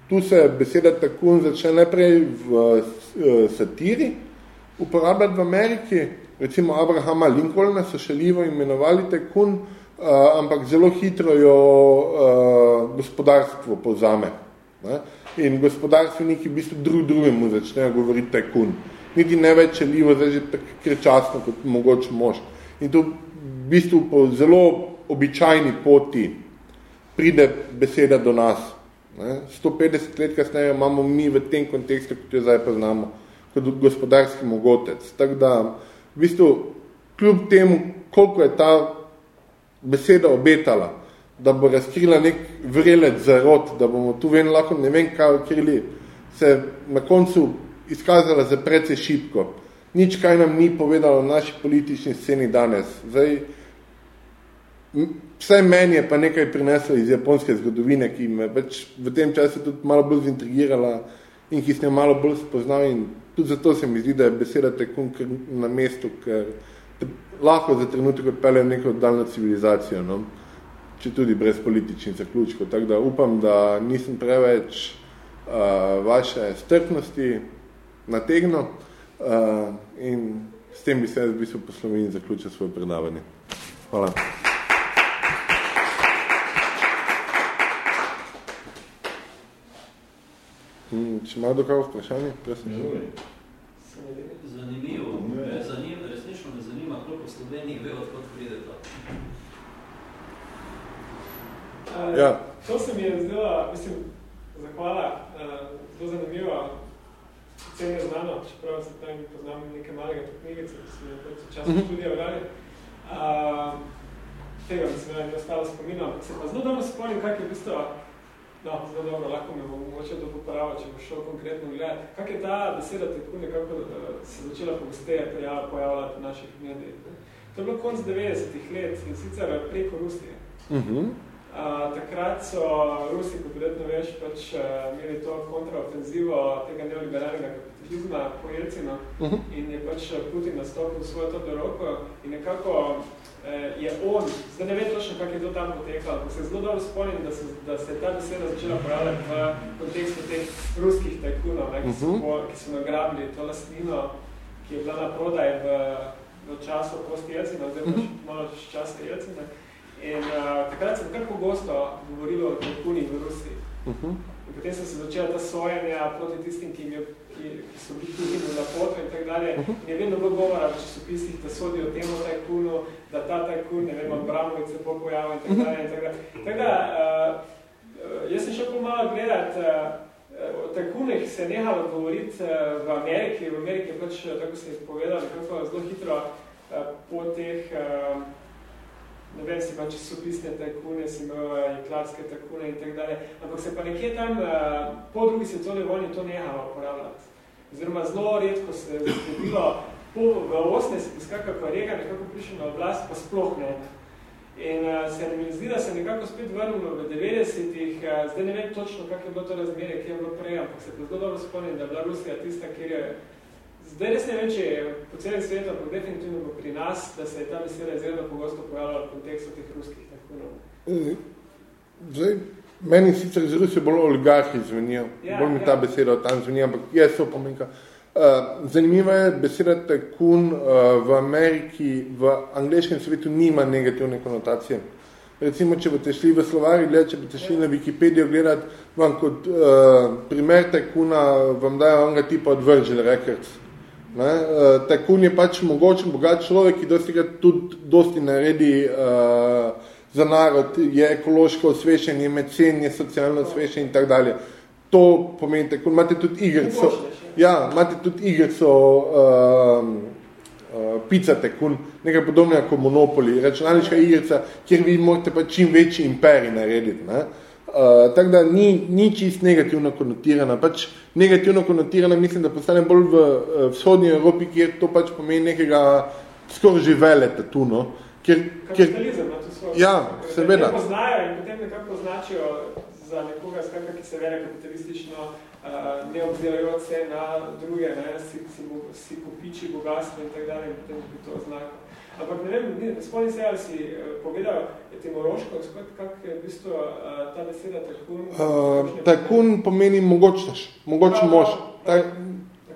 Tu se beseda tekun začne najprej v uh, satiri uporabljati v Ameriki, recimo Abrahama Lincolna so šaljivo imenovali tekun, uh, uh, ampak zelo hitro jo uh, gospodarstvo povzame. Ne? In gospodarstveniki v bistvu drug drugemu začnejo govoriti tajkun. Niti ne več čelivo, zdaj že tako časno kot mogoče mož. In to v bistvu po zelo običajni poti pride beseda do nas. Ne? 150 let kasneje imamo mi v tem kontekstu, kot jo zdaj poznamo, kot gospodarski mogotec. Tako da, v bistvu, kljub temu, koliko je ta beseda obetala, da bo razkrila nek vrelec zarod, da bomo tu ven lahko ne vem kaj okrili, se na koncu izkazala za precej šipko. Nič kaj nam ni povedalo naši politični sceni danes. Zdaj, vse meni je pa nekaj prineslo iz japonske zgodovine, ki me več v tem času tudi malo bolj zintrigirala in ki sem jo malo bolj spoznal in tudi zato se mi zdi, da je beseda tekun na mestu, ker lahko za trenutek odpelje neko daljno civilizacijo, no? če tudi brez političnih zaključkov. Tako da upam, da nisem preveč uh, vaše strpnosti nategnil uh, in s tem bi se jaz v bistvu poslovil in zaključil svoje predavanje. Hvala. Hmm, če ima dokaj vprašanje? Prosim. Zanimivo. Zanimivo v Sloveniji ve, odkot pride to. Uh, ja. To se mi je zdela, mislim, zahvala, uh, zelo zanimivo, cen je znano, čeprav se tam poznam neke malega knjigice, ki smo jo v času mm -hmm. študija vrali. Uh, tega mislim, da je ostalo spominal. Se pa zelo dobro spomnim, kak je v bistvu No, zelo dobro, lahko me bo mogoče to popravo, če bo šel konkretno gledati. Kak je ta beseda tako nekako uh, se začela pogosteje pojavljati v naših medijih? To je bilo konc 90-ih let in sicer preko Rusije. Uh -huh. uh, takrat so Rusi, kot verjetno veš, pač uh, imeli to kontraofenzivo tega neoliberalnega kapitalizma po Jelcinu uh -huh. in je pač Putin nastopil svojo to roko in nekako eh, je on, zdaj ne vem točno, kak je to tam potekalo, ampak se zelo dobro spomnim, da se, da se je ta beseda začela pojavljati v kontekstu teh ruskih tajkunov, ne, ki, so, uh -huh. ki so nagrabili to lastnino, ki je bila na prodaj v v času post Jelcina, oziroma mhm. malo časa Jelcina. In uh, takrat sem kar pogosto govorilo o tajkunih v Rusiji. Uh mhm. -huh. In potem sem se začela ta sojenja proti tistim, ki, je, ki, ki so bili tudi na foto in tak dalje. Uh mhm. -huh. In je vedno bilo govora v časopisih, da sodijo temu tajkunu, da ta tajkun, ne vem, Abramovic se pojavil in tak dalje. In tak dalje. Tak da, uh, jaz sem šel pomalo gledat, uh, o tajkunih se je nehalo govoriti v Ameriki. V Ameriki je pač, tako se je povedal, nekako zelo hitro po teh, ne vem, si pač sopisne tajkune, si imel jeklarske tajkune in tak dalje. Ampak se pa nekje tam po drugi svetovni vojni to nehalo uporabljati. Oziroma zelo redko se je zgodilo po, v 80 skakaj pa Rega nekako prišel na oblast, pa sploh ne. In uh, se mi zdi, da se nekako spet vrnilo v 90-ih, uh, zdaj ne vem točno, kak je bilo to razmerje, kje je bilo prej, ampak se zelo dobro spomnim, da je bila Rusija tista, kjer je, zdaj res ne vem, če je po celem svetu, ampak definitivno bo pri nas, da se je ta beseda izredno pogosto pojavljala v kontekstu teh ruskih tajkunov. Zdaj, meni sicer iz Rusije bolj oligarhi zvenijo, ja, bolj mi ja. ta beseda tam zveni, ampak jaz so pomenka. Eh, zanimiva je beseda tajkun uh, v Ameriki, v angliškem svetu nima negativne konotacije. Recimo, če boste šli v slovari gledati, če boste šli na Wikipedijo gledati, vam kot uh, primer tajkuna vam dajo onega tipa od Virgin Records. Ne? Uh, tajkun je pač mogočen, bogat človek, ki dosti tudi dosti naredi uh, za narod, je ekološko osvešen, je mecen, je socialno osvešen in tako dalje. To pomeni tajkun. Imate tudi igrico, ja, imate tudi igrico uh, uh, pizza tajkun, nekaj podobnega kot Monopoly, računalniška igrica, kjer vi morate pa čim večji imperij narediti. Ne? Uh, tako da ni, ni čist negativno konotirana. Pač negativno konotirana mislim, da postane bolj v uh, vzhodnji Evropi, kjer to pač pomeni nekega skoraj že vele tatuno. Kjer, Kapitalizem, kjer, to svoj. Ja, seveda. Ne poznajo in potem nekako označijo za nekoga, skakaj, ki se vele kapitalistično, uh, ne obzirajo se na druge, ne, si, si, si kupiči bogatstvo in tako dalje in potem bi to oznako. Ampak ne vem, ne spomnim se, ali si uh, povedal etimološko, kak je v bistvu uh, ta beseda tajkun? Uh, tajkun pomeni mogočnaš, mogoč prav, mož. Prav,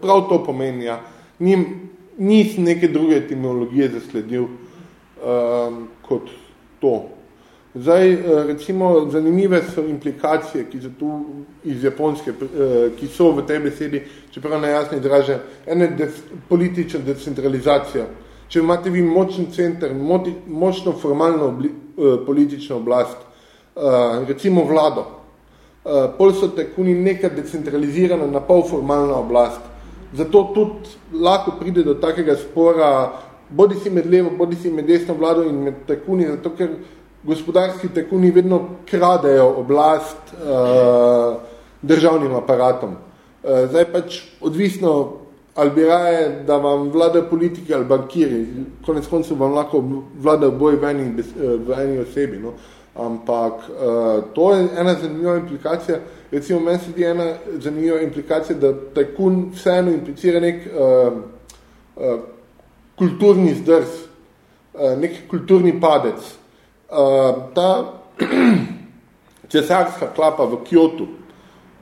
prav to pomeni, ja. Ni, nis neke druge etimologije zasledil uh, kot to. Zdaj, recimo, zanimive so implikacije, ki so tu iz japonske, ki so v tej besedi, čeprav najjasno izraže, ene des, politična decentralizacija. Če imate vi močen center, močno formalno obli, eh, politično oblast, eh, recimo vlado, eh, pol so tekuni neka decentralizirana, na pol formalna oblast. Zato tudi lahko pride do takega spora, bodi si med levo, bodi si med desno vlado in med tekuni, zato ker gospodarski tekuni vedno kradejo oblast eh, državnim aparatom. Eh, zdaj pač odvisno ali bi raje, da vam vladajo politiki ali bankiri, konec koncev vam lahko vladajo boj v eni, v eni osebi. No? Ampak uh, to je ena zanimiva implikacija. Recimo, meni se di ena zanimiva implikacija, da tajkun vseeno implicira nek uh, uh, kulturni zdrs, uh, nek kulturni padec. Uh, ta cesarska klapa v Kyoto,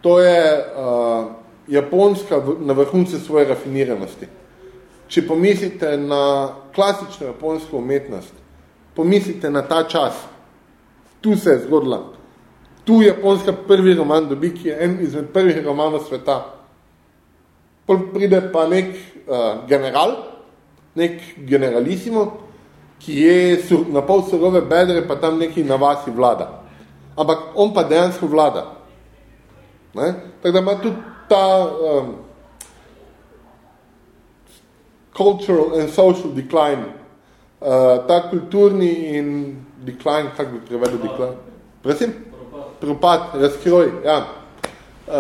to je uh, Japonska na vrhunce svoje rafiniranosti. Če pomislite na klasično japonsko umetnost, pomislite na ta čas, tu se je zgodila. Tu Japonska prvi roman dobi, ki je en izmed prvih romanov sveta. Pol pride pa nek uh, general, nek generalisimo, ki je sur, na pol surove bedre, pa tam neki na vasi vlada. Ampak on pa dejansko vlada. Ne? Tako da ima tudi ta um, cultural and social decline, uh, ta kulturni in decline, kako bi prevedel decline? Prosim? Propad, razkroj, ja. Uh,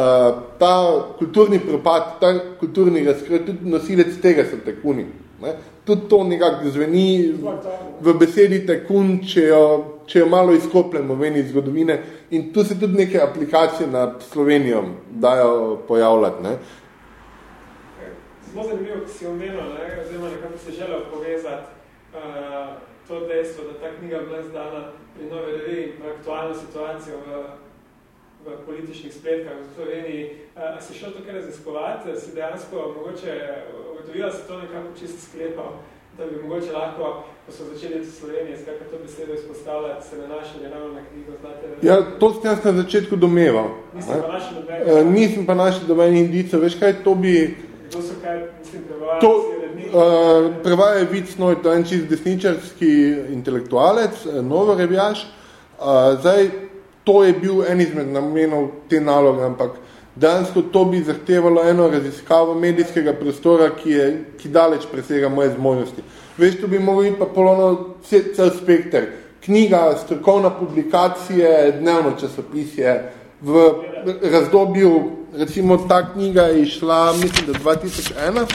ta kulturni propad, ta kulturni razkroj, tudi nosilec tega so tekuni. Ne? Tudi to nekako zveni v besedi tekun, če jo, če jo malo izkopljamo v eni zgodovine, In tu se tudi neke aplikacije na Slovenijo dajo pojavljati. Ne? Zelo zanimivo, ki si omenil, ne? oziroma nekako se želel povezati uh, to dejstvo, da ta knjiga bila zdana pri nove reviji in aktualno situacijo v, v političnih spletkah v Sloveniji. Uh, si šel to kaj raziskovati? Si dejansko mogoče ugotovila se to nekako čisto sklepal? da bi mogoče lahko, ko so začeli v Sloveniji, skakaj to besedo izpostavljati, se nanašali ravno na knjigo, znate? Ja, to sem jaz na začetku domeval. Nisem pa našel dobenj. Uh, nisem pa našel dobenj indico. Veš kaj, to bi... To so kaj, mislim, prevajali to, uh, Prevaja je Vic Noj, to je en čist desničarski intelektualec, eh, novo revjaš. Uh, zdaj, to je bil en izmed namenov te naloge, ampak Dansko to bi zahtevalo eno raziskavo medijskega prostora, ki, je, ki daleč presega moje zmožnosti. Veš, tu bi mogli pa polono cel spektr. Knjiga, strokovna publikacije, dnevno časopisje. V razdobju, recimo ta knjiga je išla, mislim, da 2001,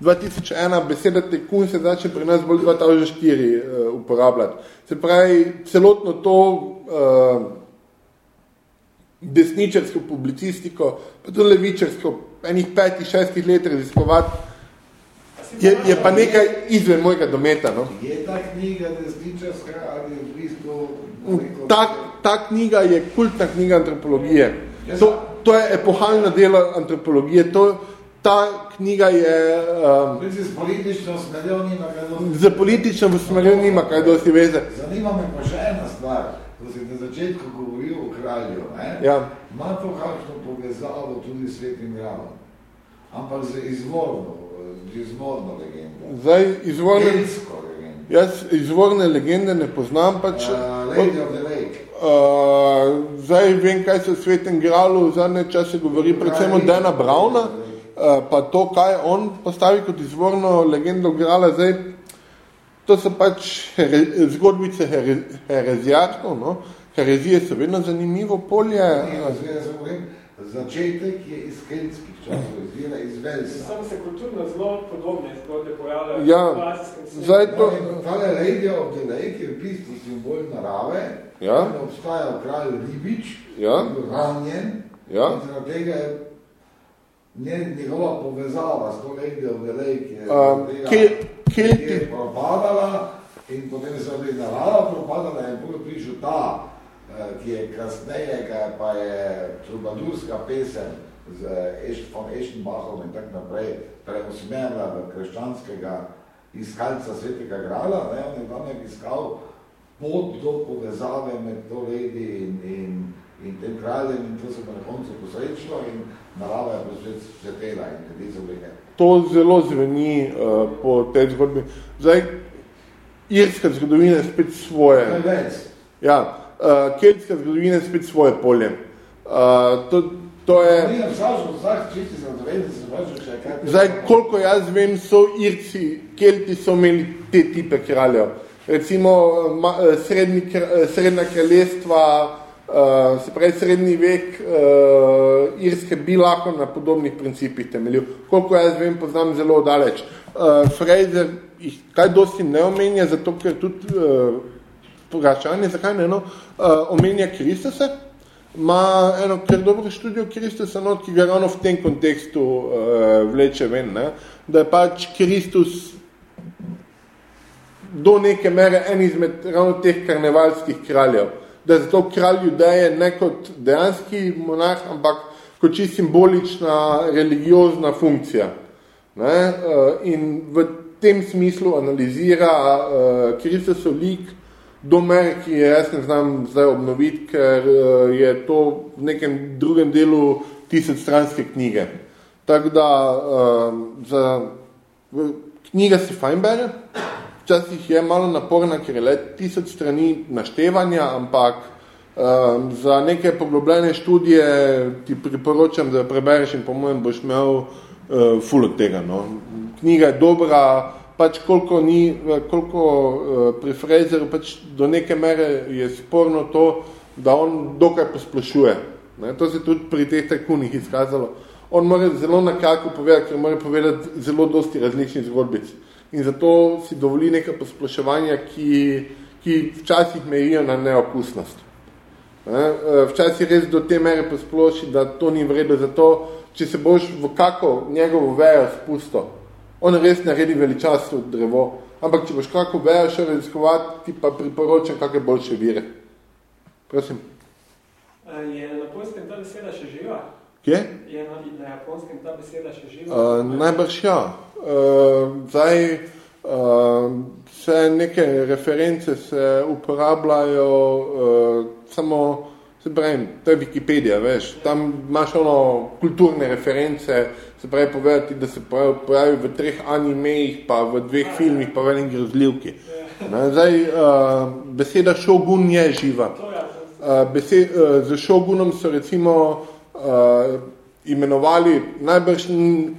2001 beseda tekun se začne pri nas bolj 2004 uh, uporabljati. Se pravi, celotno to uh, desničarsko publicistiko, pa tudi levičarsko, enih petih, šestih let raziskovati, je, je pa nekaj izven mojega dometa. No? Je ta knjiga desničarska ali v bistvu... Ta, ta knjiga je kultna knjiga antropologije. To, to je epohalno delo antropologije. To, ta knjiga je... Um, z politično smerjo nima kaj dosti... Z politično smerjo nima kaj dosti veze. Zanima me pa še ena stvar ko si na začetku govoril o kralju, ne? Ja. ima to kakšno povezavo tudi s svetim gravom. Ampak z izvorno, izvorno legendo. Zdaj, izvorne, Keltsko legendo. jaz izvorne legende ne poznam, pač... Uh, Lady of the Lake. Uh, zdaj vem, kaj se v Svetem gralu v zadnje čase govori, predvsem od Dana Browna, uh, pa to, kaj on postavi kot izvorno legendo grala, zdaj, to so pač here, zgodbice here, herezijatkov, no? herezije so vedno zanimivo polje. Ne, jaz sem govorim, začetek je iz keltskih časov, izvira iz Velsa. Samo se kulturno zelo podobne zgodbe pojavljajo Ja, v klasijskem svetu. zdaj to... No, Tale of the Lake je v bistvu simbol narave, Ja. tam obstaja kralj Ribič, Ja. ki je ranjen, Ja. in zaradi tega je nje- njegova povezava s to of the Lake je, Um, Kelti- je propadala in potem se je narava propadala in potem prišel ta, eh, ki je kasneje, ka pa je trubadurska pesem z von Eschenbachom in tak naprej preusmerila v krščanskega iskalca svetega grala, ne, on je danes iskal pot do povezave med to lady in, in, in tem kraljem in to se na koncu posrečilo in narava je posvet svetela in ljudi so bili To zelo zveni uh, po tej zgodbi. Zdaj, irska zgodovina je spet svoje. Ja, uh, keltska zgodovina je spet svoje polje. Uh, to, to je... Zdaj, koliko jaz vem, so Irci, Kelti so imeli te tipe kraljev. Recimo ma, eh, srednji, eh, srednja kraljestva, uh, se pravi srednji vek uh, Irske bi lahko na podobnih principih temeljil. Koliko jaz vem, poznam zelo daleč. Uh, Fraser jih kaj dosti ne omenja, zato ker tudi uh, vprašanje, zakaj ne, no, uh, omenja Kristose, ima eno kar dobro študijo Kristusa, not, ki ga ravno v tem kontekstu uh, vleče ven, ne? da je pač Kristus do neke mere en izmed ravno teh karnevalskih kraljev. Da je zato kralj Judeje ne kot dejanski monarh, ampak kot čisto simbolična religiozna funkcija. Ne? Eh, In v tem smislu analizira uh, Kristusov lik do mere, ki je jaz ne znam zdaj obnoviti, ker uh, je to v nekem drugem delu tisočstranske knjige. Tako da uh, za, knjiga se fajn bere, včasih je malo naporna, ker je le tisoč strani naštevanja, ampak um, za neke poglobljene študije ti priporočam, da prebereš in po mojem boš imel uh, ful od tega. No. Knjiga je dobra, pač koliko, ni, koliko uh, pri Fraserju pač do neke mere je sporno to, da on dokaj posplošuje. Ne. To se tudi pri teh tajkunih izkazalo. On mora zelo nakratko povedati, ker mora povedati zelo dosti različnih zgodbic. In zato si dovoli neka posploševanja, ki, ki včasih mejijo na neokusnost. Ne? eh, Včasih res do te mere posploši, da to ni vredo, zato če se boš v kako njegovo vejo spustil, on res naredi veličastvo drevo, ampak če boš kako vejo še raziskovati, ti pa priporočam kakve boljše vire. Prosim. A Je na polskem ta beseda še živa? Kje? Je na, na japonskem ta beseda še živa? Uh, najbrž ja. Uh, zdaj uh, se neke reference se uporabljajo uh, samo, se pravim, to je Wikipedia, veš, tam imaš ono kulturne reference, se pravi povedati, da se pojavi, v treh animejih, pa v dveh filmih, pa v enem grozljivki. Zdaj, uh, beseda šogun je živa. Uh, besed, uh, z šogunom so recimo uh, imenovali najbrž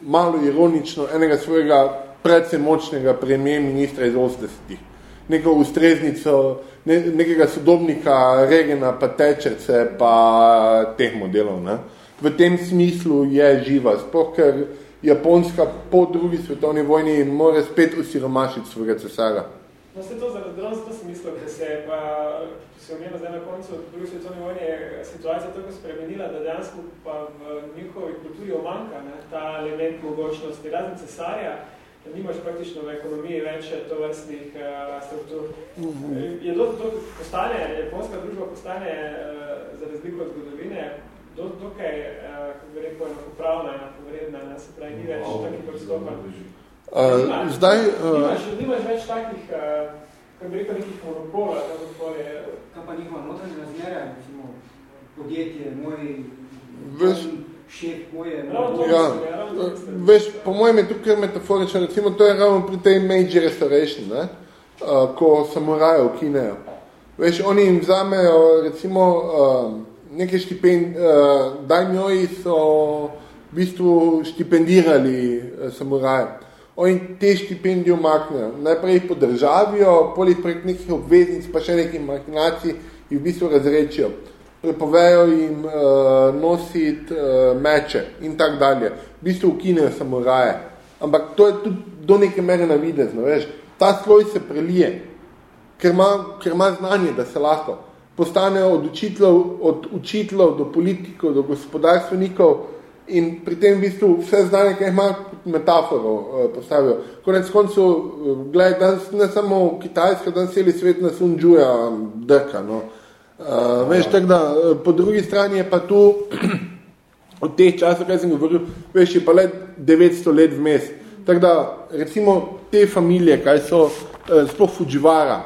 malo ironično enega svojega predvsem močnega premijer ministra iz 80-ih. Neko ustreznico, ne, nekega sodobnika Regena, pa Tečerce, pa teh modelov. Ne. V tem smislu je živa, sploh ker Japonska po drugi svetovni vojni mora spet usiromašiti svojega cesara. No, se to zaradi ravno zato sem mislil, ker se pa, ko se omenil zdaj na koncu druge svetovne vojne, je situacija tako spremenila, da dejansko pa v njihovi kulturi omanka ne, ta element mogočnosti, razen cesarja, da nimaš praktično v ekonomiji več to vrstnih uh, struktur. Je to, to postane, japonska družba postane, uh, za razliko od zgodovine, do, dokaj, uh, kako bi rekel, enakopravna, enakovredna, ne, se pravi, ni več takih pristopov. Uh, zdaj, uh, Nimaš, nimaš več takih, uh, kako bi rekel, nekih monopola, kako je. Kaj pa njihova notranja razmera, recimo podjetje, moj Veš- šef moje... Ja, veš, po mojem je tukaj metaforično, recimo to je ravno pri tej Meiji Restoration, ne? Uh, ko samuraje ukinejo. Veš, oni jim vzamejo, recimo, uh, neke štipend, uh, dajnjoji so v bistvu štipendirali uh, samuraje. Oni te štipendije umaknejo. Najprej jih podržavijo, polih prek nekih obveznic, pa še nekih makinacij jih v bistvu razrečijo. Prepovejo jim uh, nositi uh, meče in tak dalje. V bistvu ukinejo samuraje. Ampak to je tudi do neke mere navidezno, veš. Ta sloj se prelije, ker ima, ker ima znanje, da se lahko postanejo od učiteljev, od učiteljev do politikov, do gospodarstvenikov in pri tem v bistvu vse znanje, kaj ima metaforo uh, postavijo. Konec koncu, uh, gledaj, danes ne samo Kitajska, danes celi svet na Sunđuja drka, no. Uh, veš, tako da, po drugi strani je pa tu, od teh časov, kaj sem govoril, veš, je pa let 900 let vmes. Tako da, recimo, te familije, kaj so, uh, sploh Fujiwara,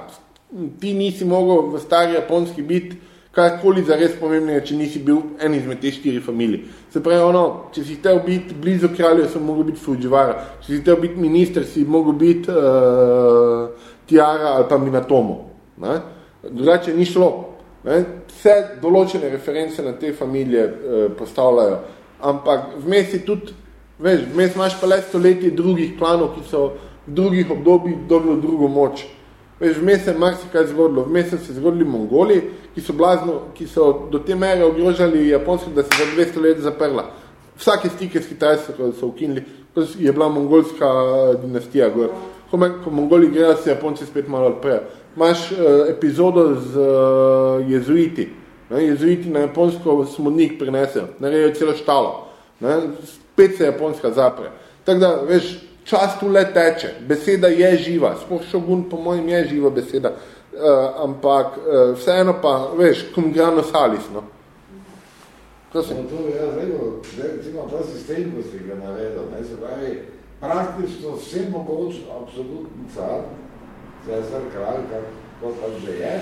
ti nisi mogel v stari japonski biti karkoli za res pomembnega, če nisi bil en izmed te štiri familije. Se pravi, ono, če si tel biti blizu kralja, so mogel biti Fujiwara. Če si tel biti minister, si mogel biti uh, Tiara ali pa Minatomo. Ne? Drugače ni šlo. Ne? Vse določene reference na te familije uh, postavljajo. Ampak vmes je tudi, veš, vmes imaš pa le stoletje drugih klanov, ki so v drugih obdobjih dobili drugo moč. Veš, vmes se marsikaj zgodilo. Vmes so se zgodili Mongoli, ki so, blazno, ki so do te mere ogrožali Japonsko, da se za 200 let zaprla. Vsake stike s Kitajsko, ko so ukinili, je bila mongolska dinastija gor. Ko, ko Mongoli grejo, se Japonci spet malo odprejo. Imaš uh, epizodo z uh, jezuiti. Ne? Jezuiti na Japonsko smodnik prinesejo, narejo celo štalo. Ne? Spet se Japonska zapre. Tako da, veš, čas tu le teče, beseda je živa, sploh šogun po mojem je živa beseda, uh, ampak uh, vseeno pa, veš, cum grano salis, no. Prosim. No, to je jaz rekel, recimo ta sistem, ko si ga navedel, ne, se pravi, praktično vse mogoč, absolutni car, cesar, kralj, kako pa že je,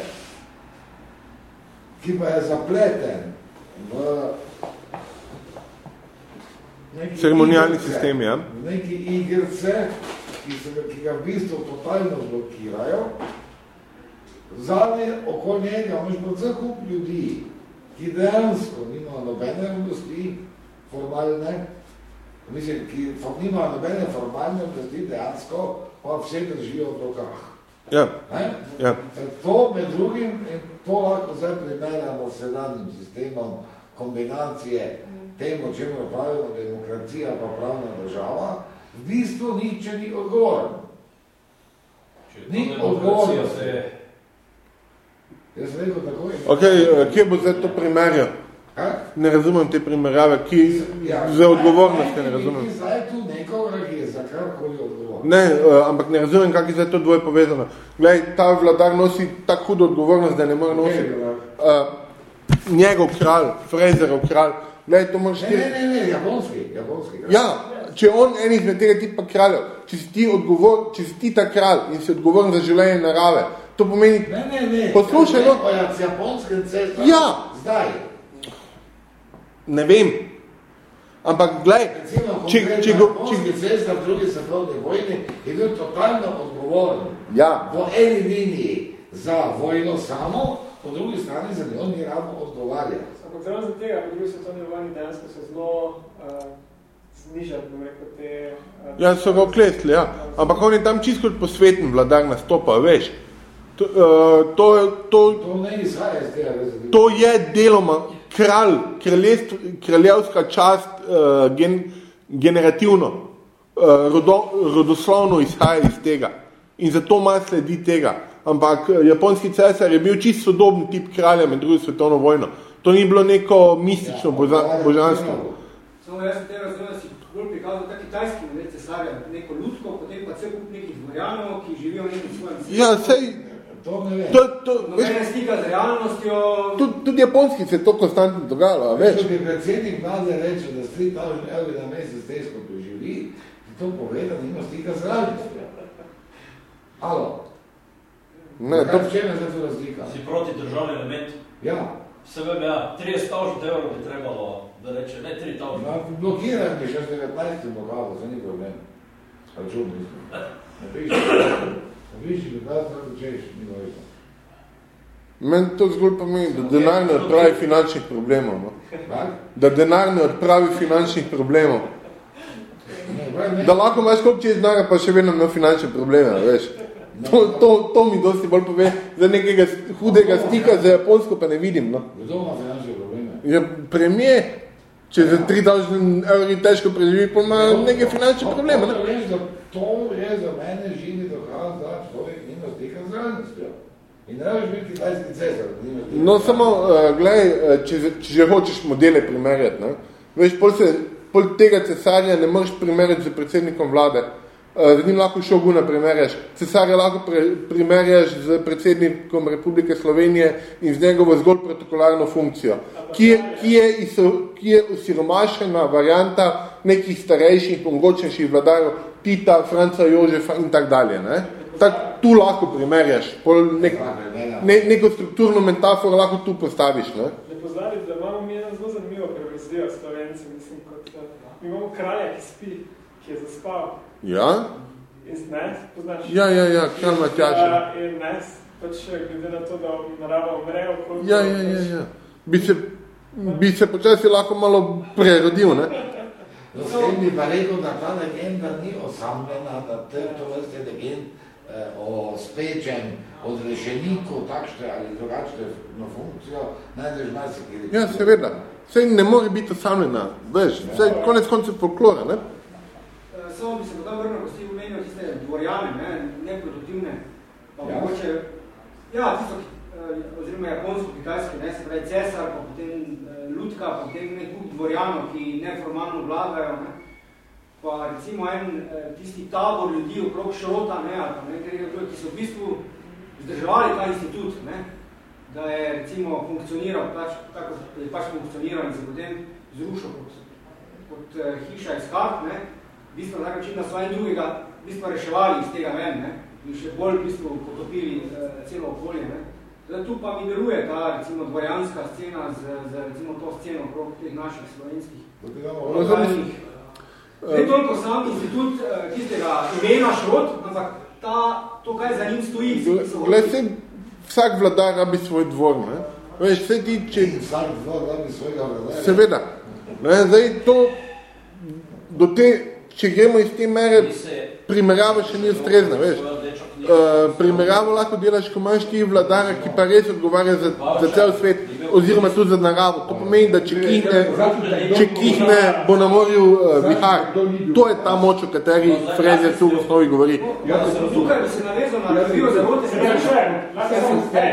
ki pa je zapleten v ceremonialni sistem, ja. Neki igrce, ki, se, ki ga v bistvu totalno blokirajo, zadnje okoli njega imaš predvsem kup ljudi, ki dejansko nima nobene oblasti formalne, mislim, ki nima nobene formalne oblasti dejansko, pa vse držijo v rokah. Ja. ja. To med drugim, in to lahko zdaj primerjamo s sedanjim sistemom kombinacije temu, čemu pravimo demokracija pa pravna država, v bistvu niče ni odgovoren. Ni odgovoren. Se... Jaz rekel tako je. Ok, eh, kje bo zdaj to primerjal? Ne razumem te primerjave, ki ja, za odgovornost ne razumem. Ki zdaj tu nekoga, ki je za karkoli odgovoren. Ne, uh, ampak ne razumem, kak je zdaj to dvoje povezano. Glej, ta vladar nosi tako hudo odgovornost, da ne more nositi. Okay, uh, njegov kralj, Frezerov kralj, Ne, to moraš ne, ne, ne, ne, japonski, japonski. Kralj. Ja, če on en izmed tega tipa kraljev, če si ti odgovor, če si ti ta kralj in si odgovoren za življenje narave, to pomeni... Ne, ne, ne, poslušaj, no... Ja, z japonskim cestom, ja. zdaj. Ne vem. Ampak, glej, Recimo, če... če go, japonski cesta v drugi svetovni vojni je bil totalno odgovoren ja. po eni liniji za vojno samo, po drugi strani za njo ni ravno odgovarjal. Ampak zelo za tega, po drugi svetovni vojni dejansko se zelo uh, znižati, bom rekel, te... Uh, ja, so ga oklestili, ja. Ampak on je tam čisto posveten vladar nastopa, veš. To, uh, to, to, to ne izhaja iz tega, To je deloma kralj, kraljevska čast uh, gen, generativno, uh, rodo, rodoslovno izhaja iz tega. In zato ima sledi tega. Ampak japonski cesar je bil čisto sodobni tip kralja med drugo svetovno vojno. To ni bilo neko mistično ja, božanstvo. Samo jaz sem te razumel, da si bolj prikazal ta kitajski model cesarja, neko ljudsko, potem pa cel kup nekih dvorjanov, ki živijo v nekem svojem svetu. Ja, sej, to ne vem. To, to, Nobene stika z realnostjo. Tudi, tudi japonski se je to konstantno dogajalo, veš. Če bi predsednik vlade reče, da stri tam evi na mesec težko preživi, ti to pove, da nima stika z realnostjo. Alo. Ne, to... V čem je zdaj to razlika? Si proti državni element? Ja. Seveda, ja, 30 tavžit evrov bi trebalo, da reče, ne 3 tavžit. No, blokiram mi še 19 blokado, za ni problem. Račun mislim. Napiši, napiši, da da tako češ, ni dojko. Meni to zgolj pomeni, da denar ne odpravi finančnih problemov. No? Da denar ne odpravi finančnih problemov. Da lahko imaš koliko čez denarja, pa še vedno ima finančne probleme, veš. To, to, to mi dosti bolj pove, za nekega hudega stika za Japonsko pa ne vidim. No. Kdo ima finančne probleme? Ja, premije, če za 3000 evri težko preživi, pa ima neke finančne probleme. Ne? To, je za, mene živi dokaz, da človek nima stika z realnostjo. In rabiš biti kitajski cesar. No, samo, uh, gledaj, če, če že hočeš modele primerjati, ne? veš, pol, se, pol tega cesarja ne moreš primerjati z predsednikom vlade, Eh, z njim lahko šoguna primerjaš. Cesarja lahko pre, primerjaš z predsednikom Republike Slovenije in z njegovo zgolj protokolarno funkcijo, ki je, ki je, iso, ki je usiromašena varianta nekih starejših, mogočnejših vladarjev, Tita, Franca Jožefa in tak dalje. Ne? Tak, tu lahko primerjaš, pol nek, ne, neko strukturno metaforo lahko tu postaviš. Ne? Ne pozdraviti, da imamo mi eno zelo zanimivo prevezijo Slovenci, mislim, kot, mi imamo kralja, ki spi, ki je zaspal, Ja? In ne, poznaš? Ja, ja, ja, tjaže. Ja, in ne, pač glede na to, da narava umre okoliko... Ja, ja, ja, ja. Bi se, bi se počasi lahko malo prerodil, ne? No, s tem bi pa rekel, da ta legenda ni osamljena, da te, to vrste legend eh, o spečem odrešeniku, takšne ali drugačne na funkcijo, najdeš marsikaj. Ja, seveda. Vse ne more biti osamljena, veš, vse ja, konec koncev folklora, ne? Samo bi se potem vrnil, ko si umenil tiste dvorjane, ne, neproduktivne, pa ja. mogoče, ja, tisto, eh, oziroma japonsko-kitajski, ne, se pravi cesar, pa potem eh, lutka, pa potem nekuk dvorjano, ki neformalno vladajo, ne, pa recimo en eh, tisti tabor ljudi okrog šrota, ne, ali pa nekaj, ki so v bistvu zdrževali ta institut, ne, da je recimo funkcioniral, pač, tako je pač funkcioniral in se potem zrušil kot, kot hiša iz kart, ne, bistvo na način na svoje drugega bistvo reševali iz tega ven, ne? in še bolj bistvo potopili uh, celo okolje. Ne? Zdaj, tu pa mi deluje ta recimo dvorjanska scena z, z recimo to sceno okrog teh naših slovenskih lokalnih. Ne toliko sam institut uh, tistega imena šrot, ampak ta, to, kaj za njim stoji. Gled se, vsak vladar rabi svoj dvor, ne? Veš, se ti, če... Vsak dvor rabi svojega vladar. Seveda. Ne, zdaj, to, do te če gremo iz te mere, primerjava še ni ustrezna, veš. Uh, primerjavo lahko delaš, ko imaš ti vladara, ki pa res odgovarja za, za cel svet, oziroma tudi za naravo. To pomeni, da če kihne, če kihne bo na morju uh, vihar. To je ta moč, o kateri Frezija tu v osnovi govori. Tukaj bi se navezal na razvijo za vote, se ne še, lahko sem ste,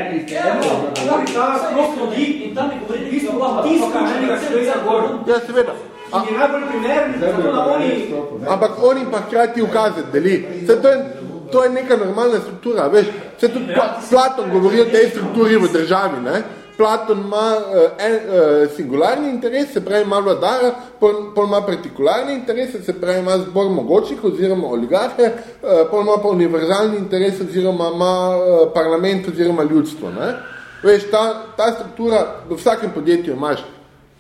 ta sploh ljudi in tam bi govorili, vi smo lahko tiska, enega sveta gor. Ja, seveda. A, je najbolj primerni, zato da oni... Ampak oni pa hkrati ukazati deli. Se to, je, to je neka normalna struktura, veš. Se tudi Platon govori o tej strukturi v državi, ne. Platon ima uh, en, uh, singularni interes, se pravi ima vladara, pol, pol ima partikularni interes, se pravi ima zbor mogočih oziroma oligarhe, uh, pol ima pa univerzalni interes oziroma ima uh, parlament oziroma ljudstvo. Ne. Veš, ta, ta struktura v vsakem podjetju imaš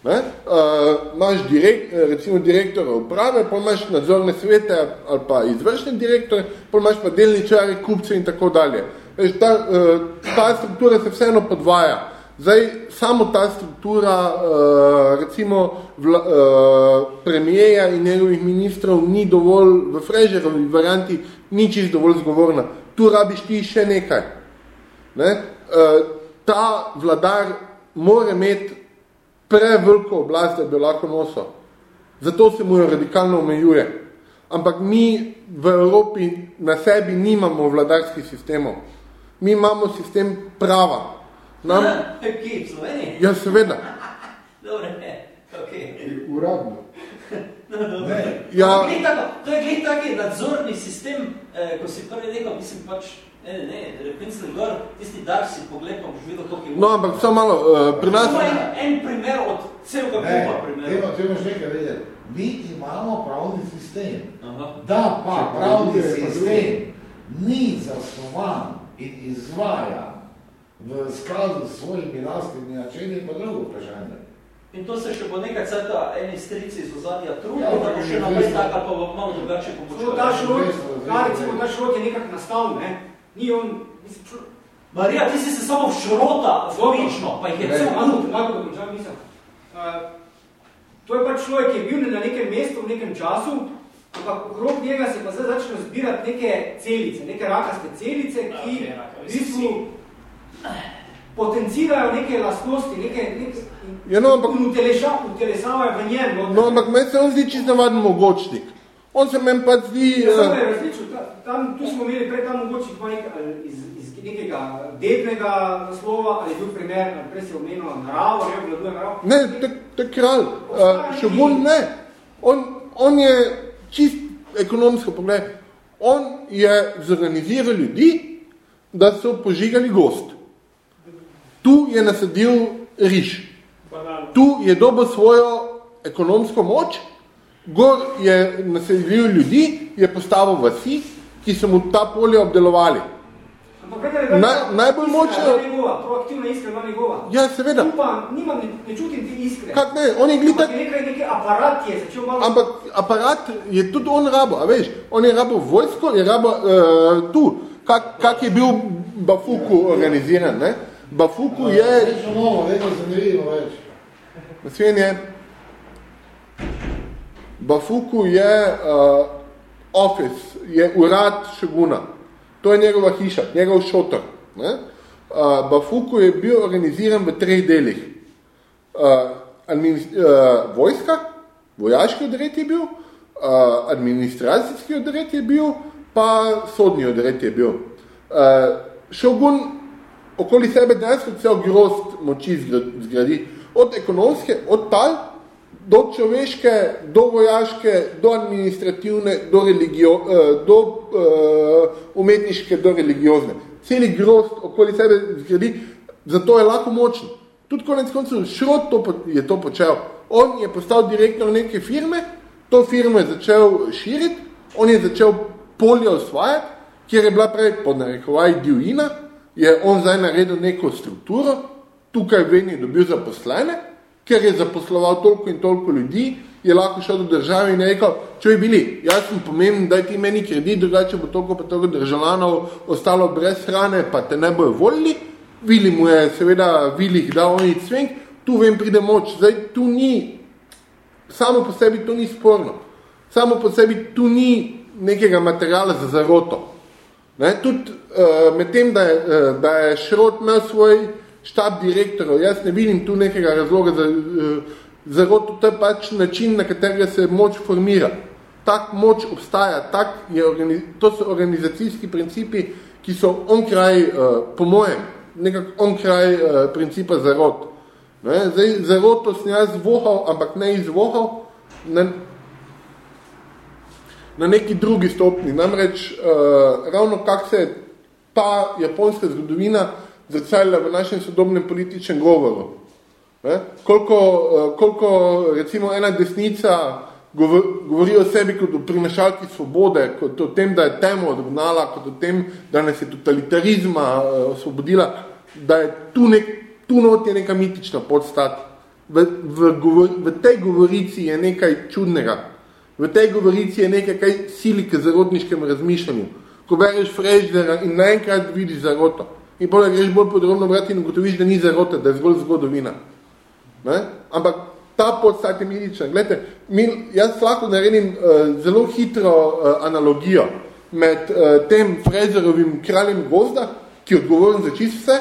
Ne? Uh, imaš direkt, recimo direktora uprave, pa imaš nadzorne svete ali pa izvršne direktore, pa imaš pa delničare, kupce in tako dalje. Veš, ta, uh, ta struktura se vseeno podvaja. Zdaj, samo ta struktura, uh, recimo, vla, uh, premijeja in njegovih ministrov ni dovolj, v Frežerovi varianti, ni čist dovolj zgovorna. Tu rabiš ti še nekaj. Ne? Uh, ta vladar mora imeti preveliko oblast, da bi lahko nosil. Zato se mu jo radikalno omejuje. Ampak mi v Evropi na sebi nimamo vladarskih sistemov. Mi imamo sistem prava. Nam... Kje, v Sloveniji? Ja, seveda. Dobre, ok. Uradno. No, ja. To je gled taki nadzorni sistem, eh, ko si prvi rekel, mislim pač, Ne, ne, Repinski gor, tisti dar si pogled, pa boš videl, koliko je... No, ampak samo malo, uh, pri nas... En, en primer od celega kupa primer. Ne, ti imaš nekaj vedeti. Mi imamo pravni sistem. Aha. Da pa Če, pravni, pravni sistem ni zasnovan in izvaja v skladu s svojimi lastnimi načeli pa drugo vprašanje. In to se še bo nekaj ceta eni strici iz ozadja trudili, ja, da bo še naprej tako pa bo malo drugače pomočilo. Ta šrot, ta recimo, ta šrot je nekak nastal, ne? Ni on, mislim, čur... Marija, ti si se samo šrota, zlovično, pa jih je cel malo. Malo da končam misel. Uh, to je pač človek, ki je bil na nekem mestu v nekem času, ampak okrog njega se pa zdaj začne zbirati neke celice, neke rakaste celice, ki v bistvu potencirajo neke lastnosti, neke, neke ja, no, ampak, utelesavajo v njem. No, no ampak meni se on zdi čist navaden mogočnik. On se meni pa zdi... Ja, sem uh. Tam, tu smo imeli prej tam mogočnik nek, iz, iz nekega dednega naslova, ali je bil primer, prej se omenil naravo, ne obladuje naravo. Ne, to je kralj. Uh, še bolj ne. On, on je čist ekonomsko pogled. On je zorganiziral ljudi, da so požigali gost. Tu je nasadil riž. Tu je dobil svojo ekonomsko moč, gor je nasadil ljudi, je postavil vasi, ki so mu ta polje obdelovali. Na, najbolj močno... Proaktivna iskra ima njegova. Ja, seveda. Tu pa nimam, ne, ne čutim ti iskre. Kak ne, on je glita... Nekaj, nekaj aparat je začel malo... Ampak aparat je tudi on rabo, a veš, on je rabo vojsko, je rabo uh, tu, kak, kak je bil Bafuku organiziran, ne? Bafuku je... Več novo, vedno zanimivo več. Naslednje. Bafuku je uh, office, je urad šeguna. To je njegova hiša, njegov šotor. Ne? Uh, Bafuku je bil organiziran v treh delih. Uh, uh, vojska, vojaški odred je bil, uh, administracijski odred je bil, pa sodni odred je bil. Uh, šogun okoli sebe dejansko cel grost moči zgradi. Od ekonomske, od tal, do človeške, do vojaške, do administrativne, do, religio, uh, do uh, umetniške, do religiozne. Celi grost okoli sebe zgradi, zato je lahko močen. Tudi konec koncev Šrot to, je to počel. On je postal direktor neke firme, to firmo je začel širiti, on je začel polje osvajati, kjer je bila prej pod narekovaj divina, je on zdaj naredil neko strukturo, tukaj v Veni dobil zaposlene, ker je zaposloval toliko in toliko ljudi, je lahko šel do države in rekel, če bi bili, jaz sem pomemben, daj ti meni kredit, drugače bo toliko pa toliko državljanov ostalo brez hrane, pa te ne bojo volili, Vili mu je seveda Vilih dal oni cvenk, tu vem pride moč, zdaj tu ni, samo po sebi to ni sporno, samo po sebi tu ni nekega materiala za zaroto. Ne? Tudi uh, med tem, da je, uh, da je Šrot imel svoj štab direktorov, jaz ne vidim tu nekega razloga za uh, zaroto, to je pač način, na katerega se moč formira. Tak moč obstaja, tak je to so organizacijski principi, ki so onkraj, uh, po mojem, nekako onkraj uh, principa zarot. Ne? Zdaj, zaroto sem jaz zvohal, ampak ne izvohal, na, na neki drugi stopni. Namreč, uh, ravno kak se ta japonska zgodovina zrcalila v našem sodobnem političnem govoru. Ne? Koliko, uh, koliko, recimo, ena desnica govori o sebi kot o primešalki svobode, kot o tem, da je temo odgnala, kot o tem, da nas je totalitarizma uh, osvobodila, da je tu, nek, tu not je neka mitična podstat. V, v, govor, v tej govorici je nekaj čudnega. V tej govorici je nekaj kaj sili k zarodniškem razmišljanju. Ko bereš Freždera in naenkrat vidiš zaroto. In potem greš bolj podrobno brati in ugotoviš, da ni zarota, da je zgolj zgodovina. Ne? Ampak ta podstat je mitična. Glede, mi, jaz lahko naredim uh, zelo hitro uh, analogijo med uh, tem Frežderovim kraljem gozda, ki je odgovoren za čist vse,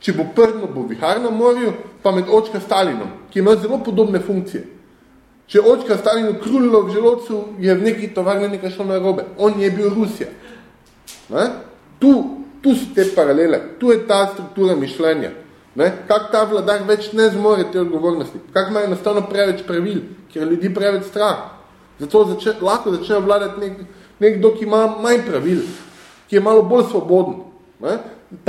če bo prdno, bo vihar na morju, pa med očka Stalinom, ki ima zelo podobne funkcije. Če očka Stalin ukrulilo v želodcu, je v neki tovarni nekaj šlo na robe. On je bil Rusija. Ne? Tu, tu so te paralele, tu je ta struktura mišljenja. Ne? Kak ta vladar več ne zmore te odgovornosti? Kak ima enostavno preveč pravil, ker ljudi preveč strah. Zato zače, lahko začne vladati nek, nekdo, ki ima manj pravil, ki je malo bolj svoboden. Ne?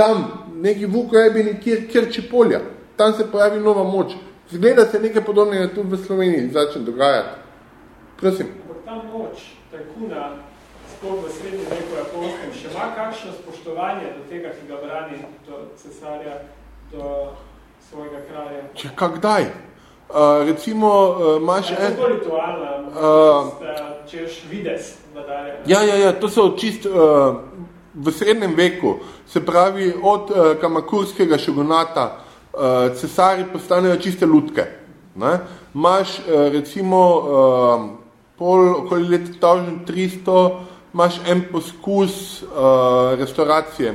Tam neki vukojebini, kjer, kjer čepolja. Tam se pojavi nova moč. Zgleda se nekaj podobnega tudi v Sloveniji začne dogajati. Prosim. Ta moč tajkuna sploh v srednji veku japonskem, še ima kakšno spoštovanje do tega, ki ga brani do cesarja, do svojega kralja? Če kdaj? Uh, recimo, uh, imaš en... Je to ritualna, uh, češ vides vladarja? Ja, ja, ja, to so čist uh, v srednjem veku, se pravi od uh, kamakurskega šogunata, uh, cesari postanejo čiste lutke. Ne? Maš uh, recimo uh, pol okoli leta 1300 imaš en poskus uh, restauracije.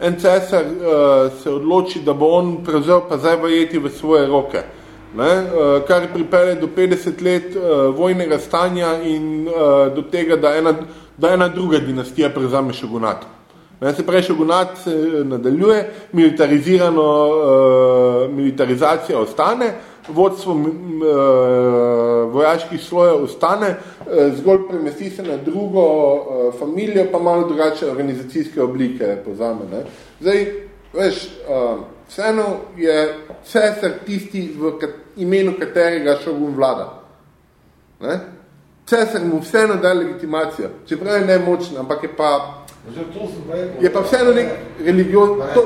En cesar uh, se odloči, da bo on prevzel pa zdaj vajeti v svoje roke. Ne? Uh, kar pripelje do 50 let uh, vojnega stanja in uh, do tega, da ena, da ena druga dinastija prevzame šogunat. Ne? Se pravi, šogunat se nadaljuje, militarizirano uh, militarizacija ostane, vodstvo e, vojaških slojev ostane, e, zgolj premesti se na drugo e, familijo, pa malo drugače organizacijske oblike pozame. Ne. Zdaj, veš, vseeno je cesar tisti, v imenu katerega šogun vlada. Ne. Cesar mu vseeno da legitimacijo, čeprav je nemočna, ampak je pa je pa vseeno nek religion... To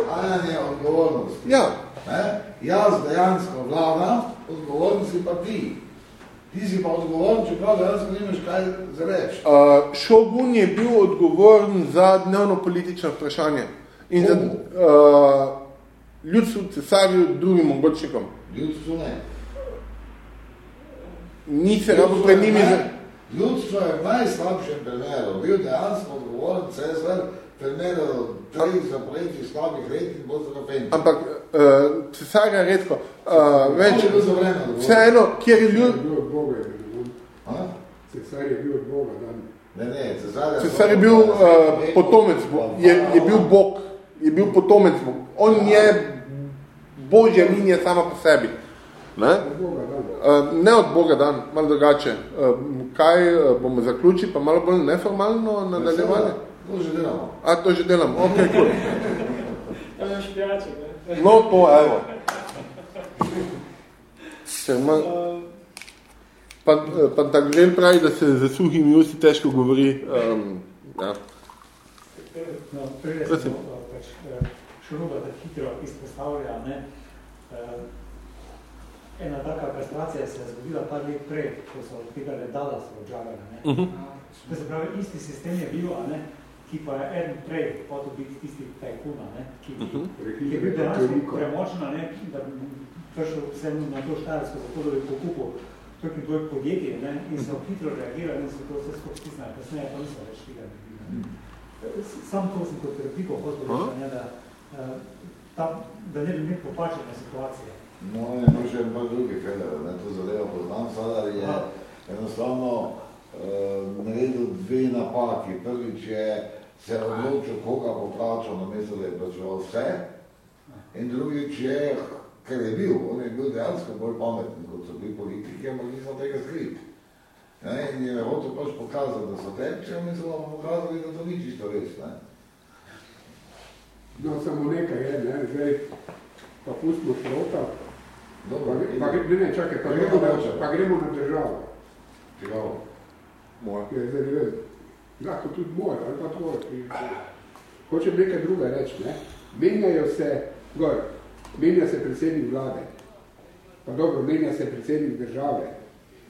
je odgovornost. Ja, Ne? Jaz dejansko vladam, odgovoren si pa ti. Ti si pa odgovoren, čeprav dejansko nimaš kaj zareči. Uh, šogun je bil odgovoren za dnevno politično vprašanje. In za uh, ljudstvu, cesarju, drugim mogočnikom. Ljudstvu ne. Ni se rabo pred njimi... Ljudstvo je v najslabšem primeru. Bil dejansko odgovoren cesar, primeru treh zapoletih slabih letih bo zrafenci. Ampak uh, cesarja redko. Uh, več, vseeno, kjer je ljud... Cesar je bil od Boga dan. Ne, ne, cesar je, cesar je bil uh, potomec, je, je bil Bog, je bil potomec Bog. On je Božja linija sama po sebi. Ne? Uh, ne od Boga dan, malo drugače. Uh, kaj uh, bomo zaključili, pa malo bolj neformalno nadaljevanje? To že delamo. A, to že delamo, ok, cool. No, to, evo. Ker ma... Pa, pa tako grem pravi, da se za suhimi usti težko govori. Um, ja. No, prej smo pač, eh, šuruba, da hitro izpostavlja, ne? Uh, ena taka kastracija se je zgodila par let prej, ko so ledala so odžagali, ne? Uh -huh. To se pravi, isti sistem je bil, a ne? ki pa je eden prej hotel biti tisti tajkuna, ne, ki, uh -huh. ki je bil dejansko premočna, ne, da bi prišel vsem na to štajersko, zato da bi pokupil toliko in toliko podjetij ne, in so hitro reagirali in so to vse skupaj stisnali, kasneje pa niso več tega ne. Sam to sem kot repiko hotel reči, ne, da, ta, da ne bi imel popačene situacije. No, ne, no, še pa drugi feler, ne, to zadevo poznam, Sadar je enostavno uh, naredil dve napaki. Prvič je se je odločil, koga bo plačal, na mesto, da je plačeval vse. In drugič je, ker je bil, on je bil dejansko bolj pameten, kot so bili politiki, ampak nismo tega skriti. Ne, in je hotel pač pokazati, da so tepče, in so vam pokazali, da to ni čisto res. Ne. No, samo nekaj je, ne, zdaj pa pustimo šrota. Dobro, pa, pa, ne, ne, čakaj, pa, gremo, na, pa gremo na državo. Čigavo? Moja. Je zdaj, ne lahko tudi mora, ali pa tvoj. Hočem nekaj druga reči, ne? Menjajo se, gor, menja se predsednik vlade, pa dobro, menja se predsednik države,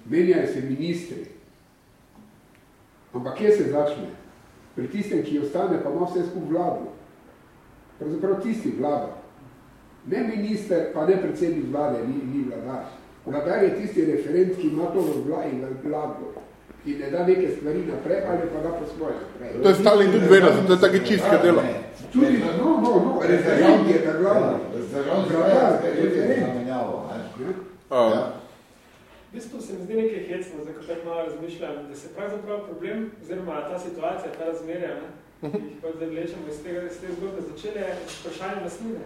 menjajo se ministri. Ampak kje se začne? Pri tistem, ki ostane, pa ima vse skup vladu. Pravzaprav tisti vlada. Ne minister, pa ne predsednik vlade, ni, ni vladar. Vladar je tisti referent, ki ima to vlado in ne da neke stvari naprej, ali pa da po svoje naprej. To je stali tudi vedno, to je tako čistke delo. Tudi, no, no, no, referent je ta glavno. Referent. V bistvu se mi zdi nekaj hecno, zdaj ko tako malo razmišljam, da se pravzaprav problem, oziroma ta situacija, ta razmerja, ne, ki jih pa zdaj vlečemo iz tega, iz tega zgodbe, začele vprašanje lastnine.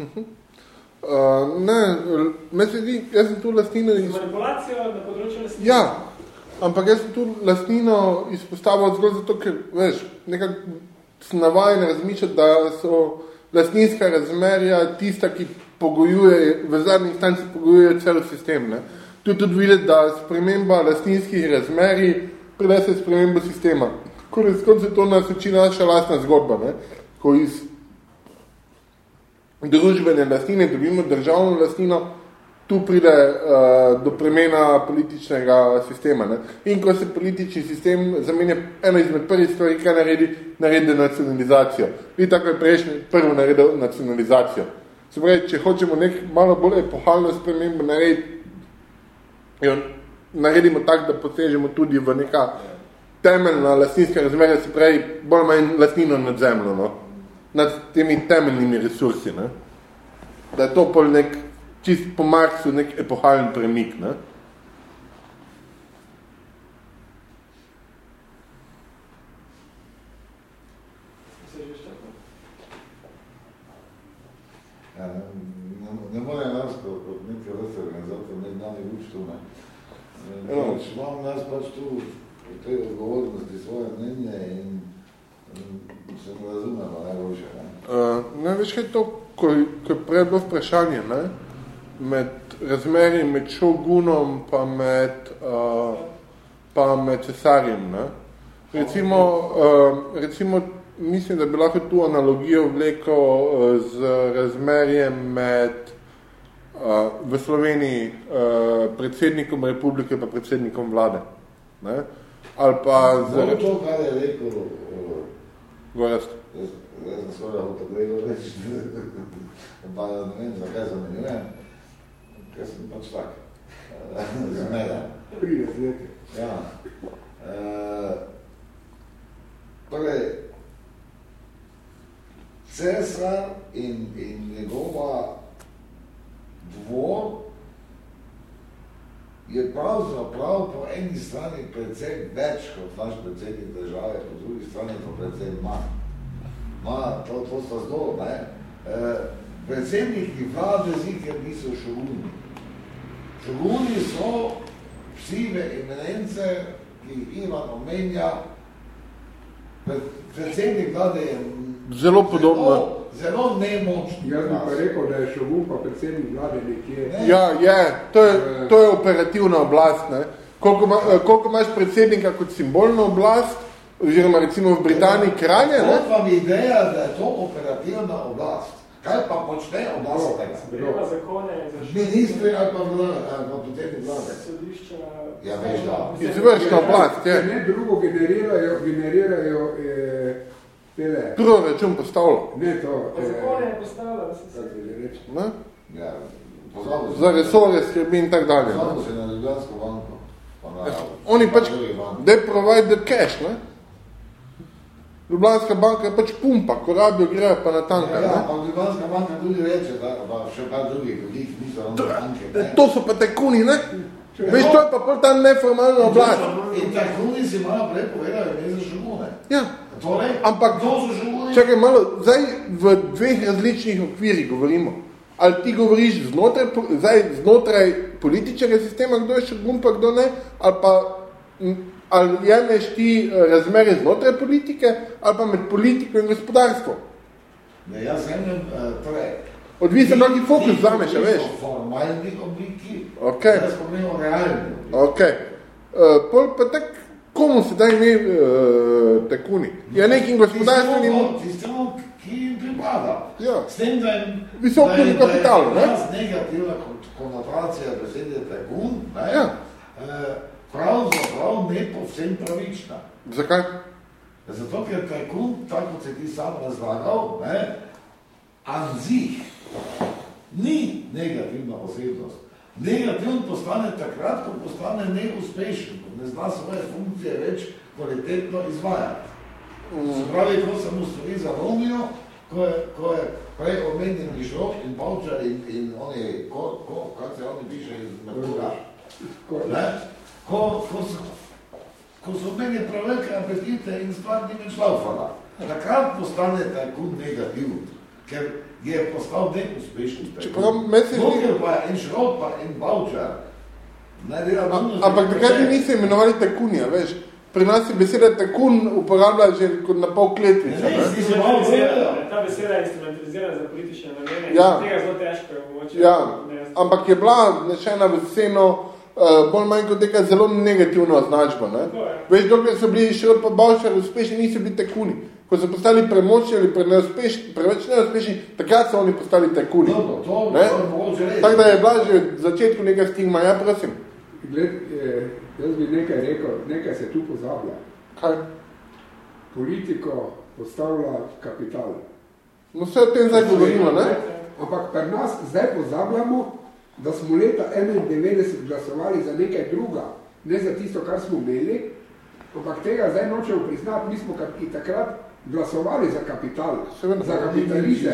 Uh, ne, me se zdi, jaz sem tu lastnina... Iz... Manipulacijo na področju lastnine? Ja, ampak jaz sem tu lastnino izpostavil zgolj zato, ker, veš, nekako sem navajen razmišljati, da so lastninska razmerja tista, ki pogojuje, v zadnji instanci pogojuje cel sistem. Ne. Tu tudi videti, da sprememba lastninskih razmerij prinese spremembo sistema. konec konca to nas uči naša lastna zgodba, ne? ko iz družbene lastnine dobimo državno lastnino, tu pride uh, do premena političnega sistema. Ne? In ko se politični sistem zamenja, eno izmed prvih stvari, kaj naredi, naredi nacionalizacijo. Vi tako je prejšnji prvo naredil nacionalizacijo. Se pravi, če hočemo nek malo bolj epohalno spremembo narediti, jo naredimo tako, da posežemo tudi v neka temeljna lastninska razmerja, se pravi, bolj manj lastnino nad zemljo, no? Nad temi temeljnimi resursi. Ne? Da je to pol nek čist po Marksu nek epohalen premik. Ne? Ja, ne, ne, more nas kot nekaj vrste organizator, ne znani uč tu, ne. Pač, imam nas pač tu v tej odgovornosti svoje mnenje in se ne razumemo najboljše. Ne, uh, ne veš, kaj to, ko, ko je prej bilo vprašanje, ne? med razmerjem med šogunom pa med, uh, pa med cesarjem. Ne? Recimo, uh, recimo, mislim, da bi lahko tu analogijo vlekel uh, z razmerjem med uh, v Sloveniji uh, predsednikom republike pa predsednikom vlade. Ne? Ali pa z... To, kar je rekel... Uh, Gorast. Jaz sem svojega hotel reči, pa ne vem, zakaj zamenjujem ker sem pač tak, zmeden. Pride, zleti. Ja. E, torej, cesar in, in njegova dvor pravzaprav po eni strani precej več kot naš predsednik države, po drugi strani pa precej manj. Ma, to, to sta zdo, ne? E, predsedniki vlade zikr niso šovuni. Šoguni so psive eminence, ki jih Ivan omenja, predsednik vlade je zelo podobno. Zelo nemočni. Jaz bi pa rekel, da je šogun pa predsednik vlade nekje. Ne. Ja, je. To je, to je operativna oblast. Ne. Koliko, ma, koliko imaš predsednika kot simbolno oblast, oziroma recimo v Britaniji kralje? To je vam ideja, da je to operativna oblast. Kaj pa počne oblast tega? Sprejema zakone za Ministri ali pa vlade, ali pa potem vlade. Sodišča. Ja, veš, da. Izvršna oblast, je. Ne, drugo generirajo, generirajo eh, tele. Proračun postavlja. Ne to. Pa zakone je postavila, da se reči? Ne? Ja, pozabil Za resore skrbi in tak dalje. ne. Pozabil se na Ljubljansko banko. Pa na, Oni pa pač, na drugi they provide the cash, ne? Ljubljanska banka je pač pumpa, ko rabijo, grejo pa na tanka, Ja, ja, ne? pa Ljubljanska banka tudi reče, da pa še par drugih, ki niso ravno banke. ne. To so pa tekuni, ne? Veš, to je pa pol ta neformalna oblast. In tajkuni si malo prej povedali, ne za šugune. Ja, Torej, Ampak- čakaj malo, zdaj v dveh različnih okvirih govorimo. Ali ti govoriš znotraj, zdaj znotraj političnega sistema, kdo je šogun, pa kdo ne, ali pa ali jemeš ti eh, razmere znotraj politike, ali pa med politiko in gospodarstvo. Ne, jaz jemljem, uh, torej, Odvisno, ti- kakšen fokus ti vzameš, a veš. o formalni obliki, Okej. jaz o realni obliki. Ok. Uh, pol pa tak, komu se daj ne uh, tekuni? Ja, nekim gospodarstvenim... Tistemu, ki jim pripada. Ja. S tem, da jim je- kapitalu, da je ne? negativna kon- konotacija besede tajkun, ne? Ja. Eh, pravzaprav ne povsem pravična. Zakaj? Zato, ker tajkun, tako kot se ti sam razlagal, ne, anzih ni negativna osebnost. Negativn postane takrat, ko postane neuspešen, ne zna svoje funkcije več kvalitetno izvajati. Se pravi, ko se mu stvari zalomijo, ko je, ko je prej omenjen Šrok in Pavčar in, in oni, ko, ko, kako se oni piše iz Merkura, ne? Ko, ko, so, ko so meni prevelike apetite in stvar ni več laufala. Takrat postane tajkun negativ, ker je postal neuspešen tajkun. Se zdi- Dokler pa je en Šrok pa en dela A- Ampak takrat početi. niso imenovali takunja, veš? Pri nas je beseda takun uporablja že kot na pol kletvica, Ne, ne? ti si malo povedal. Ta beseda je instrumentalizirana za politične namene. Ja. in Tega zelo težko je mogoče. Ja, ne- ampak je bila vnešena v sceno uh, uh, bolj manj kot neka zelo negativna označba. Ne? Veš, dokaj so bili Šrot pa Bavšar uspešni, niso bili tekuni. Ko so postali premočni ali pre neuspešni, preveč neuspešni, takrat so oni postali to Tako da je bila že v začetku nekaj stigma, ja, prosim. Gled, eh, jaz bi nekaj rekel, nekaj se tu pozablja. Kaj? Politiko postavlja kapital. No, vse o tem zdaj govorimo, ne? Ampak pri nas zdaj pozabljamo, da smo leta 91 glasovali za nekaj druga, ne za tisto, kar smo imeli, ampak tega zdaj nočemo priznati, mi smo i takrat glasovali za kapital, Seveda, za kapitalizem.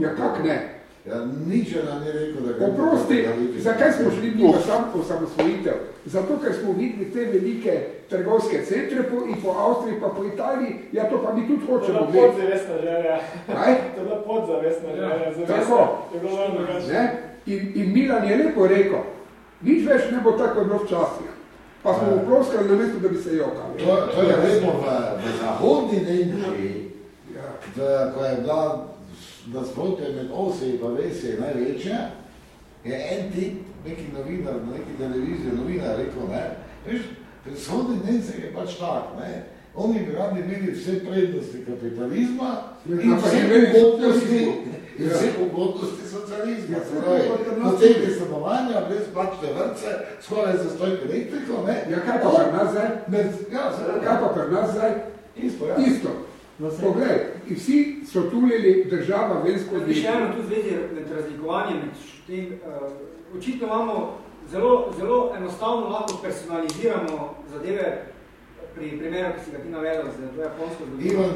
Ja, kak ne? Ja, nič je nam ni rekel, da ga Oprosti, zakaj smo šli mi v sam osamosvojitev? Zato, ker smo videli te velike trgovske centre po, in po Avstriji, pa po Italiji, ja to pa mi tudi hočemo To je bila podzavestna želja. Kaj? To je bila podzavestna želja. Tako. Je bilo. Ne? In, in Milan je lepo rekel, nič več ne bo tako bilo včasih. Pa smo Ja. uploskali na mesto, da bi se jokali. To, to je vedno v, v zahodni Nemčiji, Ja. v, ko je bila nasprotje med OSE in pa VSE največja, je en tip, neki novinar na neki televiziji, novinar rekel, ne, veš, pri vzhodni Nemcih je pač tak, ne, oni bi radi imeli vse prednosti kapitalizma in Ampak vse ugodnosti, socializmu. in vse ugodnosti socializma. Ja, Se pravi, je pa poceni stanovanja, brezplačne vrtce, skoraj za stoj elektriko, ne. Ja, kaj pa pri nas zdaj? Ja. Kaj pa pri nas zdaj? Isto, ja. Isto. Poglej, in vsi so tulili država ven skozi. Še eno tu zvezi med razlikovanjem med tem, uh, očitno imamo zelo, zelo enostavno lahko personaliziramo zadeve pri primeru, ki si ga ti navedel, za to japonsko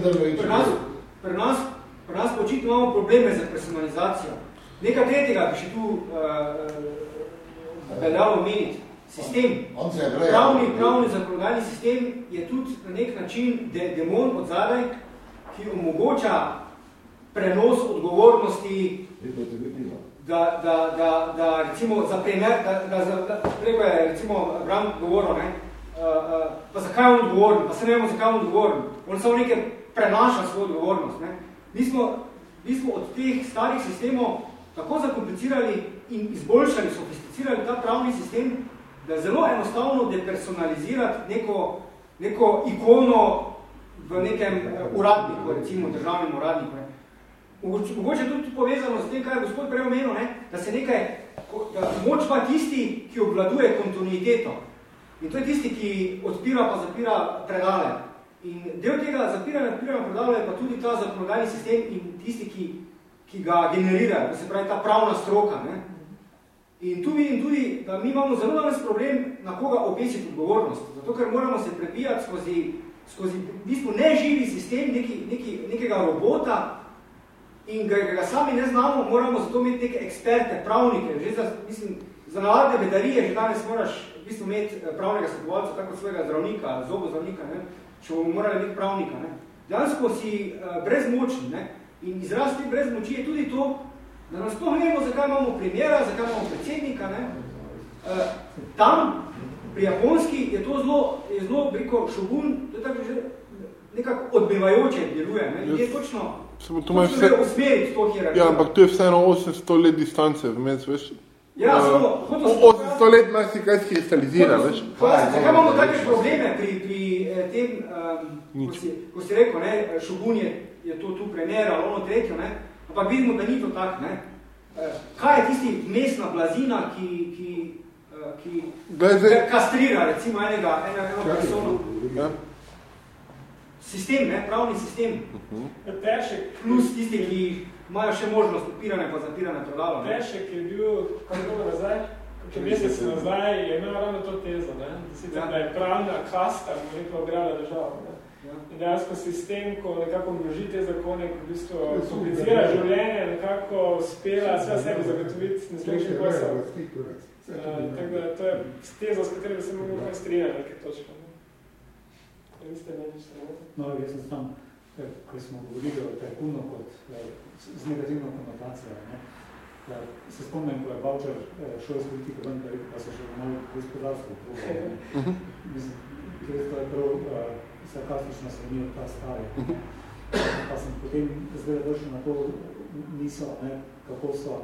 Drvovič. Pri nas, pri nas, pri nas pa očitno imamo probleme za personalizacijo. Nekaj tretjega bi še tu uh, veljalo omeniti. Sistem. Pravni, pravni zakonodajni sistem je tudi na nek način de, demon od zadaj, ki omogoča prenos odgovornosti, da, da, da, da recimo za primer, da, da, da preko je recimo Bram govoril, ne, uh, uh, pa zakaj on odgovoren, pa se ne vemo, zakaj on odgovoren. On samo nekaj prenaša svojo odgovornost. Ne. Mi, smo, mi smo od teh starih sistemov tako zakomplicirali in izboljšali, sofisticirali ta pravni sistem, da je zelo enostavno depersonalizirati neko, neko ikono v nekem eh, uradniku, recimo državnem uradniku. Ne. Mogoče tudi povezano s tem, kaj je gospod prej omenil, ne, da se nekaj, da moč pa tisti, ki obvladuje kontinuiteto. In to je tisti, ki odpira pa zapira predale. In del tega zapiranja, odpiranja predale je pa tudi ta zakonodajni sistem in tisti, ki, ki ga generirajo, to se pravi ta pravna stroka. Ne. In tu vidim tudi, da mi imamo zelo danes problem, na koga obesiti odgovornost. Zato, ker moramo se prebijati skozi, skozi v bistvu neživi sistem neki, neki, nekega robota, in ga, ga sami ne znamo, moramo zato imeti neke eksperte, pravnike. Že za, mislim, za navadne bedarije že danes moraš v bistvu imeti eh, pravnega svetovalca, tako svojega zdravnika, zobozdravnika, ne, če bomo morali imeti pravnika. Ne. Dejansko si uh, brezmočni. Ne. In izraz te brezmoči je tudi to, da nas sploh ne vemo, zakaj imamo primera, zakaj imamo predsednika. Ne. Uh, tam, pri Japonski, je to zelo, je zelo briko, šogun, to je tako že nekako odmevajoče deluje. Ne. Je točno Samo to ima Točno vse... usmeriti to hierarhijo. Ja, ampak to je vseeno 800 let distance vmes, veš. Ja, Eh, samo, hotel sem o- 800 let ima si kaj skristalizira, veš. Zakaj imamo take probleme pri, pri eh, tem, um, ko, si, ko si rekel, ne, Šogun je, je to tu premjera, ali ono tretjo, ne, ampak vidimo, da ni to tak, ne. Eh, Kaj je tisti mestna blazina, ki, ki, ki Glej, zdaj- kastrira, recimo, enega, enega, eno persono? Ja. Sistem, ne, pravni sistem. Ja, Težek, Plus tisti, ki imajo še možnost odpiranja pa zapiranja predala. ne. Težek je bil, kako dolgo nazaj, kakšen mesec nazaj, je imel ravno to tezo, ne? da, sicer, Ja. da je pravna kasta, bo rekel, ograla državo. Ne? Ja. In dejansko sistem, ko nekako množi te zakone, ko v bistvu Ja, komplicira bili- življenje, nekako uspela vse sebi zagotoviti nesmešni posel. Uh, tako da to je tezo, s katero bi se mogli kaj strinjati, nekaj točka. Ne? Vi ste meni samo. No, jaz sem tam, eh, ko smo govorili o tajkunu kot eh, z- negativno konotacijo. Ne? Da, se spomnim, ko je Bavčar eh, šel iz politike ven, pa je rekel, pa so še malo gospodarstvo probali. ne. Mislim, ker to je prav uh, sarkastično se ni ta stari. ne. Pa sem potem zdaj došel na to misel, ne, kako so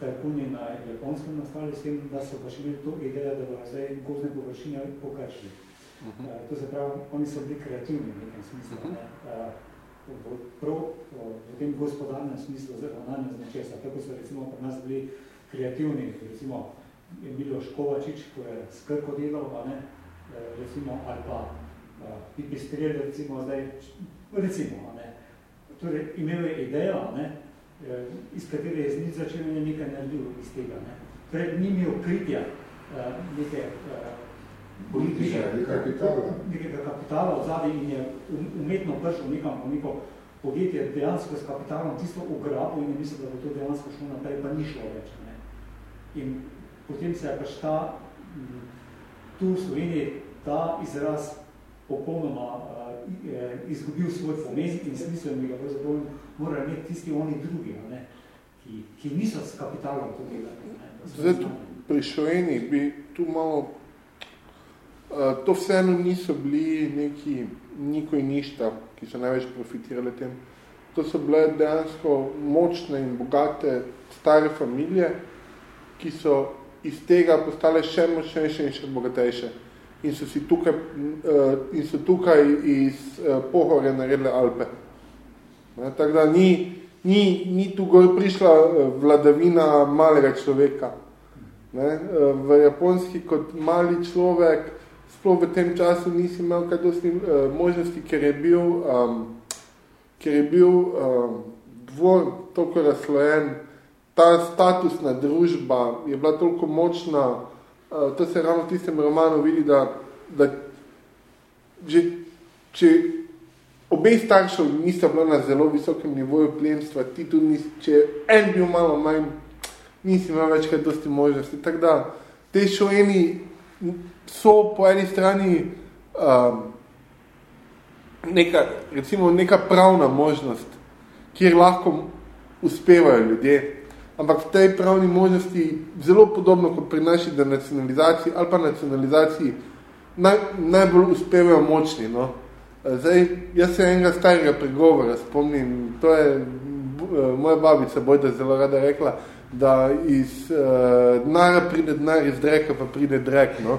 tajkuni na Japonskem nastali s tem, da so pa še imeli to idejo, da bodo zdaj gozne površine pokršili. Uh -huh. uh, to se pravi, oni so bili kreativni v nekem smislu. Uh -huh. ne? uh, v, prav, v tem gospodarnem smislu ravnanja z nečesa. Tako so recimo pri nas bili kreativni, recimo je bilo Škovačič, ko je skrko delal, a ne, recimo, ali pa Pipistrel, recimo, zdaj, recimo, a ne. Torej, imel je idejo, ne, iz katere je z nič začel nekaj naredil iz tega. Ne. Pred njim je okritja neke nekega kapitala v zadnji in je umetno prišel nekam v neko podjetje dejansko s kapitalom tisto ugrabil in je mislil, da bo to dejansko šlo naprej, pa ni šlo več. Ne. In potem se je pač ta, tu v Sloveniji, ta izraz popolnoma uh, izgubil svoj pomen in smisel mi ga pravzaprav morajo imeti tisti oni drugi, ne, ki, ki niso s kapitalom to delali. Zdaj, tu, pri Šoeni bi tu malo Eh, to vseeno niso bili neki niko in ništa, ki so največ profitirali tem. To so bile dejansko močne in bogate stare familije, ki so iz tega postale še močnejše in še bogatejše. In so, si tukaj, uh, in so tukaj iz uh, pohore naredile Alpe. Ne, tako da ni, ni, ni tu gor prišla vladavina malega človeka. Ne, v Japonski kot mali človek sploh v tem času nisi imel kaj dosti uh, možnosti, ker je bil, um, ker je bil um, dvor toliko razlojen, ta statusna družba je bila toliko močna, to se ravno v tistem romanu vidi, da, da že, če obe staršev nista bila na zelo visokem nivoju plemstva, ti tudi nisi, če en bil malo manj, nisi imel več kaj dosti možnosti. Tako da, te šoeni so po eni strani um, neka, recimo neka pravna možnost, kjer lahko uspevajo ljudje, ampak v tej pravni možnosti zelo podobno kot pri naši denacionalizaciji ali pa nacionalizaciji naj, najbolj uspevajo močni. No? Zdaj, jaz se enega starega pregovora spomnim, to je uh, moja babica Bojda zelo rada rekla, da iz uh, denara pride denar, iz dreka pa pride drek. No?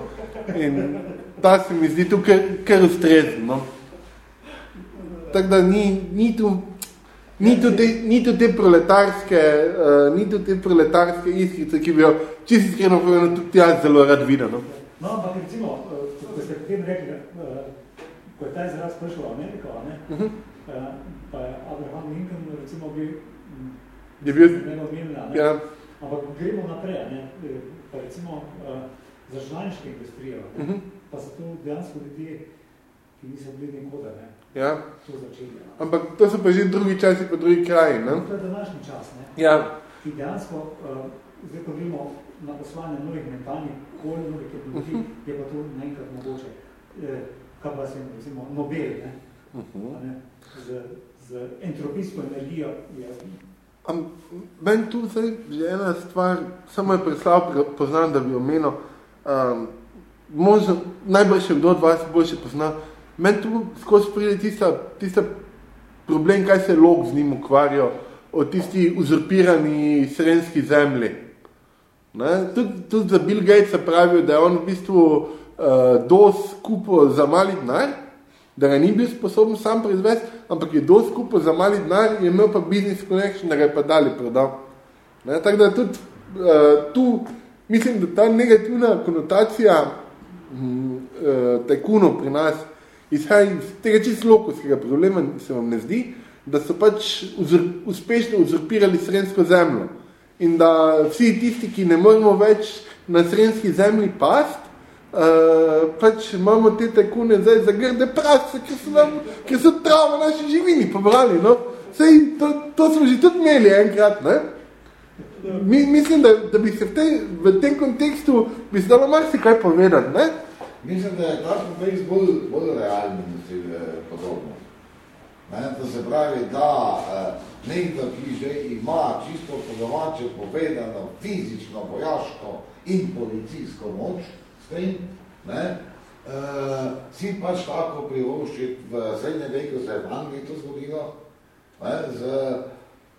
In ta se mi zdi tukaj kar ustrezen. No? Tako da ni, ni tu Ni tu te, ni tu te proletarske, uh, ni tu te proletarske iskrice, ki bi jo čisto iskreno povedano tudi jaz zelo rad videl. No, no ampak recimo, uh, ko ste potem rekli, uh, ko je ta izraz prišel v Ameriko, ne, uh -huh. uh, pa je Abraham Lincoln recimo bil je bil... ne? Ja. Ampak gremo naprej, ne? pa recimo za žlaniške industrijo, ne? Uh mhm. -huh. pa so to dejansko ljudje, ki niso bili nikoda, ne? Ja. To začeli. Ne? Ampak to so pa že drugi časi, pa drugi kraji, ne? To je današnji čas, ne? Ja. Ki dejansko, uh, zdaj ko gremo na poslanje novih mentalnih, koliko novih tehnologij, uh mhm. -huh. je pa to naenkrat mogoče. Eh, kaj pa se recimo Nobel, ne? Uh mhm. -huh. ne? Z, z entropijsko energijo je Meni tu zdaj že ena stvar, samo je preslav poznam, da bi omenil, um, možno, najbolj še kdo od vas boljše pozna, meni tu skozi pride tista, tista problem, kaj se log z njim ukvarjajo, o tisti uzurpirani srenski zemlji. Tudi tud za Bill Gates pravijo, da je on v bistvu uh, dos kupo za mali denar, da ga ni bil sposoben sam proizvesti, ampak je dosti kupo za mali denar, je imel pa business connection, da ga je pa dali prodal. Ne, tako da tudi uh, tu, mislim, da ta negativna konotacija uh, tajkunov pri nas izhaja iz tega čisto lokovskega problema, se vam ne zdi, da so pač uzur, uspešno uzurpirali srensko zemljo in da vsi tisti, ki ne moremo več na srenski zemlji past, Uh, pač imamo te tajkune zdaj za grde prase, ki so, nam, ki so travo naši živini pobrali. No? Sej, to, to smo že tudi imeli enkrat. Ne? Mi, mislim, da, da bi se v, tej, v tem kontekstu bi se dalo mar si kaj povedati. Ne? Mislim, da je ta kontekst bolj, bolj realni, mislim, podobno. Ne? To se pravi, da eh, nekdo, ki že ima čisto po domače povedano fizično, vojaško in policijsko moč, tem, ne, uh, si pač tako privoščiti v srednjem veku, se je v Angliji to zgodilo, ne, z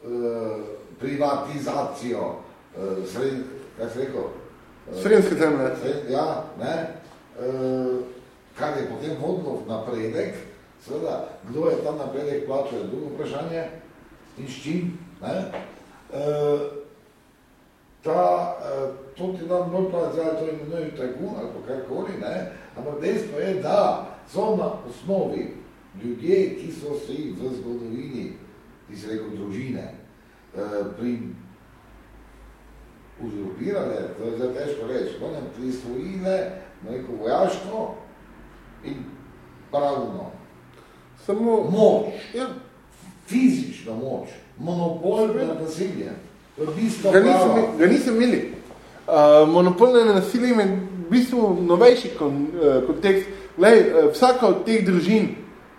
uh, privatizacijo uh, sred, kaj se rekel? Uh, Srednjske zemlje. Sred, ja, ne, kar je potem vodilo v napredek, seveda, kdo je ta napredek plačal, je drugo vprašanje, in s čim, ne, uh, ta, uh, to ti dan bolj pa zdaj to imenujem tajkun ali karkoli, ne, ampak dejstvo je, da so na osnovi ljudje, ki so se jih v zgodovini, ki se rekel družine, pri uzurpirale, to je zdaj težko reči, ne, prisvojile, neko vojaško in pravno. Samo moč, ja. fizično moč, monopol na nasilje. Ga, ga nisem imeli. Uh, monopol na nasilje je v bistvu novejši kon, uh, kontekst. Lej, uh, vsaka od teh družin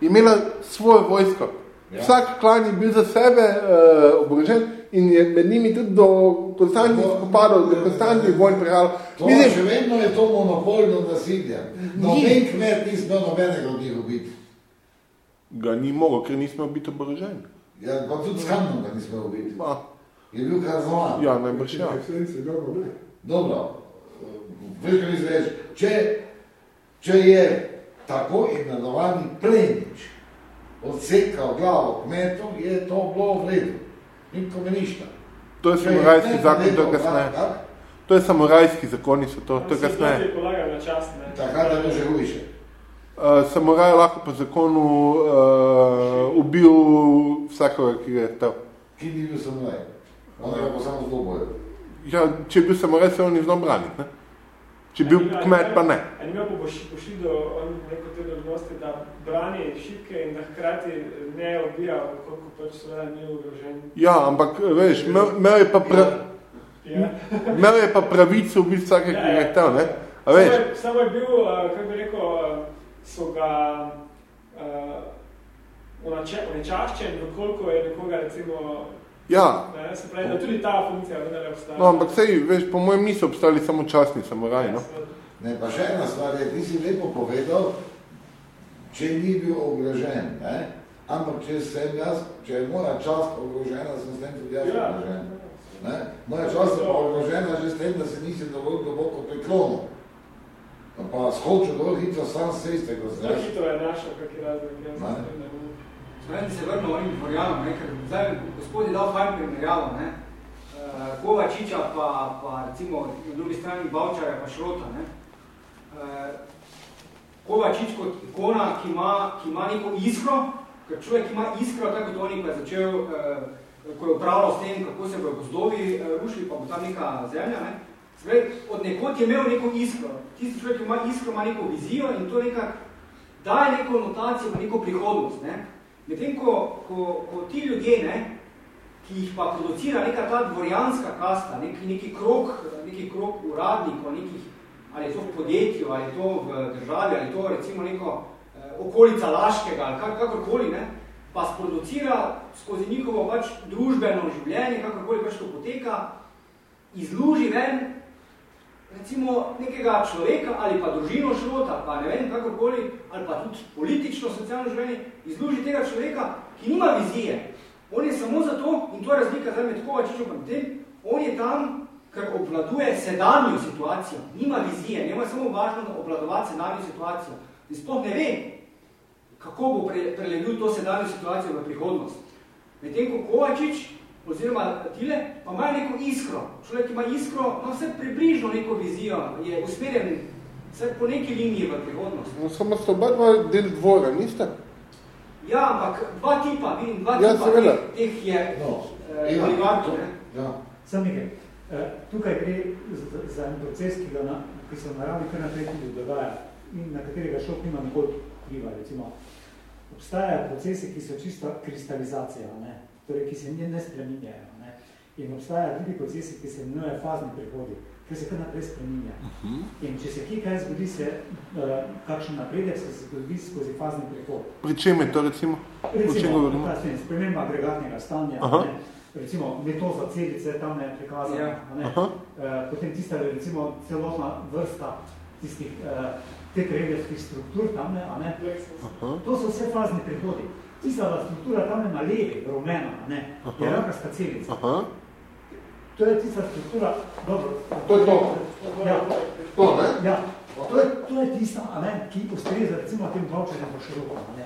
je imela svojo vojsko. Ja. Vsak klan je bil za sebe uh, oborožen in je med njimi tudi do konstantnih spopadov, do konstantnih vojn prihajalo. To Mislim, še vedno je to monopolno nasilje. Noben kmet ni smel nobenega od njih ubiti. Ga ni mogel, ker nismo biti oborožen. Ja, pa tudi s kamnom ga nismo ubiti. Pa. Je bil kar zvan. Ja, najbrž ja. Dobro, veš, kaj misliš, če, če je tako imenovani plenič odsekal glavo kmetov, je to bilo v redu. Me ništa. To je samurajski zakon, to je kasneje. To je samurajski zakoni, so to, to je kasneje. Takrat, da ne že hujiše. Uh, samuraj lahko po zakonu uh, ubil vsakoga, ki je to. Ki ni bil samuraj? On je pa samo zlobojo. Ja, če je bil samuraj, se on ni znal braniti, ne? Če bil kmet, pa ne. Ni imel pa pošli do neko te dožnosti, da brani šipke in da hkrati ne obija, koliko pač seveda ni ogrožen. Ja, ampak veš, imel je pa pra... Ja. Imel je pa pravico v bistvu vsake, ki je htev, ne? A veš? Samo je, samo je bil, kako bi rekel, so ga uh, onečaščen, dokoliko je nekoga recimo Ja. Ne, se pravi, da tudi ta funkcija vendar obstaja. No, ampak sej, veš, po mojem niso obstali samo časni samuraji, no? Ne, pa še ena stvar je, ti si lepo povedal, če ni bil ogrožen, ne? Ampak če sem jaz, če je moja čast ogrožena, sem s tem tudi jaz ja. ogrožen. Ne? Moja čast je pa ogrožena že s tem, da se nisi dovolj globoko priklonil. Pa skočil dol hitro sam s ceste, ko znaš. Zelo hitro je našel, kak je razlik, ne? Zdaj se vrnil onim dvorjanom, ker zdaj gospod je dal fajn primerjavo, ne? Uh, Kovačiča pa, pa recimo na drugi strani Bavčarja pa Šrota, ne? Uh, Kovačič kot ikona, ki ima, ki ima neko iskro, ker človek ima iskro, tako kot oni, ko je začel, uh, ko je upravljal s tem, kako se bojo gozdovi rušili, pa bo tam neka zemlja, ne? Zdaj, od nekot je imel neko iskro. Tisti človek, ki ima iskro, ima neko vizijo in to nekak daje neko notacijo, neko prihodnost, ne? Medtem, ko, ko, ko ti ljudje, ne, ki jih pa producira neka ta dvorjanska kasta, neki, neki krok, neki krok uradnikov, nekih, ali je to v podjetju, ali je to v državi, ali je to recimo neko eh, okolica Laškega, ali kak, kakorkoli, ne, pa sproducira skozi njihovo pač družbeno življenje, kakorkoli pač to poteka, izluži ven recimo nekega človeka ali pa družino šrota, pa ne vem, kakorkoli, ali pa tudi politično, socialno življenje, izluži tega človeka, ki nima vizije. On je samo zato, in to je razlika zdaj med Kovačičem pa tem, on je tam, ker obvladuje sedanjo situacijo, nima vizije, njemu je samo važno obvladovati sedanjo situacijo. In sploh ne ve, kako bo pre, prelevil to sedanjo situacijo v prihodnost. Medtem ko Kovačič oziroma tile, pa ima neko iskro. Človek ima iskro, ima vse približno neko vizijo, je usmerjen vse po neki liniji v prihodnost. No, samo so oba dva del dvora, niste? Ja, ampak dva tipa, vidim, dva ja, tipa teh, teh je no. eh, oligarkov. Ja. Sam nekaj. Eh, tukaj gre za, za en proces, ki, ga na, ki se v naravi kar naprej tudi dogaja in na katerega šok nima nikoli vpliva. Recimo, obstajajo procesi, ki so čisto kristalizacija. Ne? Torej, ki se ne, ne spreminjajo. Ne? In obstajajo tudi procesi, ki se imenujejo fazni prihodi, ki se kar naprej spreminja. Uh mhm. -huh. In če se kje kaj zgodi, se uh, kakšen napredek se zgodi skozi fazni prihod. Pri čem je to recimo? Recimo, sprememba agregatnega stanja. Uh -huh. ne? recimo metoza celice tam je prikazana, yeah. ne? Uh -huh. uh, potem tista recimo celotna vrsta tistih uh, teh regelskih struktur tam, ne? A ne? Uh -huh. To so vse fazni prihodi tista struktura tam je na levi, rumena, ne, Aha. je rakasta celica. Aha. To je tista struktura, dobro. To je to. Ja. To, ne? Ja. To je, to je tista, a ne, ki ustreza recimo tem voucherjem po široko, a ne,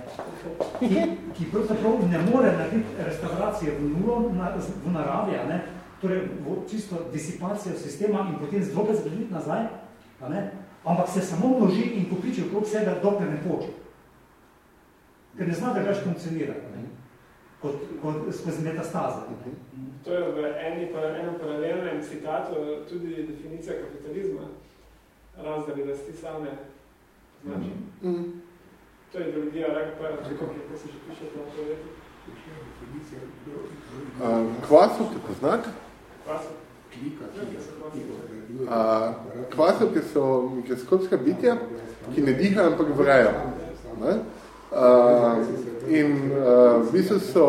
ki, ki pravzaprav ne more narediti restauracije v nulo na, v naravi, a ne, torej v čisto disipacijo sistema in potem zdropec zglediti nazaj, a ne, ampak se samo množi in popiče okrog sebe, dokler ne poče. Ker ne zna da več funkcionirati, ne, kot, kot skozi metastaze. To je v eni, enem paralelnem citatu tudi definicija kapitalizma razdaljnosti same znači. Mm -hmm. To je ideologija raka para, kako se že piše to leto. Kvasovke poznate? Kvasovke so mikroskopska bitja, ki ne dihajo, ampak vrejo. Ne? Uh, in uh, v bistvu so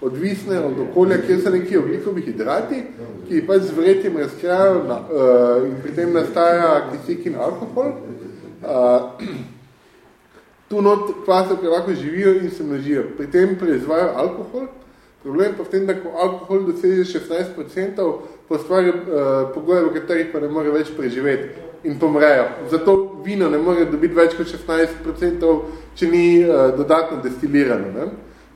odvisne od okolja, kjer so neki oglikovi hidrati, ki pač z vretjem razkrajajo na, uh, in pri tem nastaja kisik in alkohol. Uh, tu not kvasovke lahko živijo in se množijo. Pri tem proizvajajo alkohol. Problem pa v tem, da ko alkohol doseže 16%, postvari uh, pogoje, v katerih pa ne more več preživeti in pomrejo. Zato vino ne more dobiti več kot 16%, če ni uh, dodatno destilirano. Ne?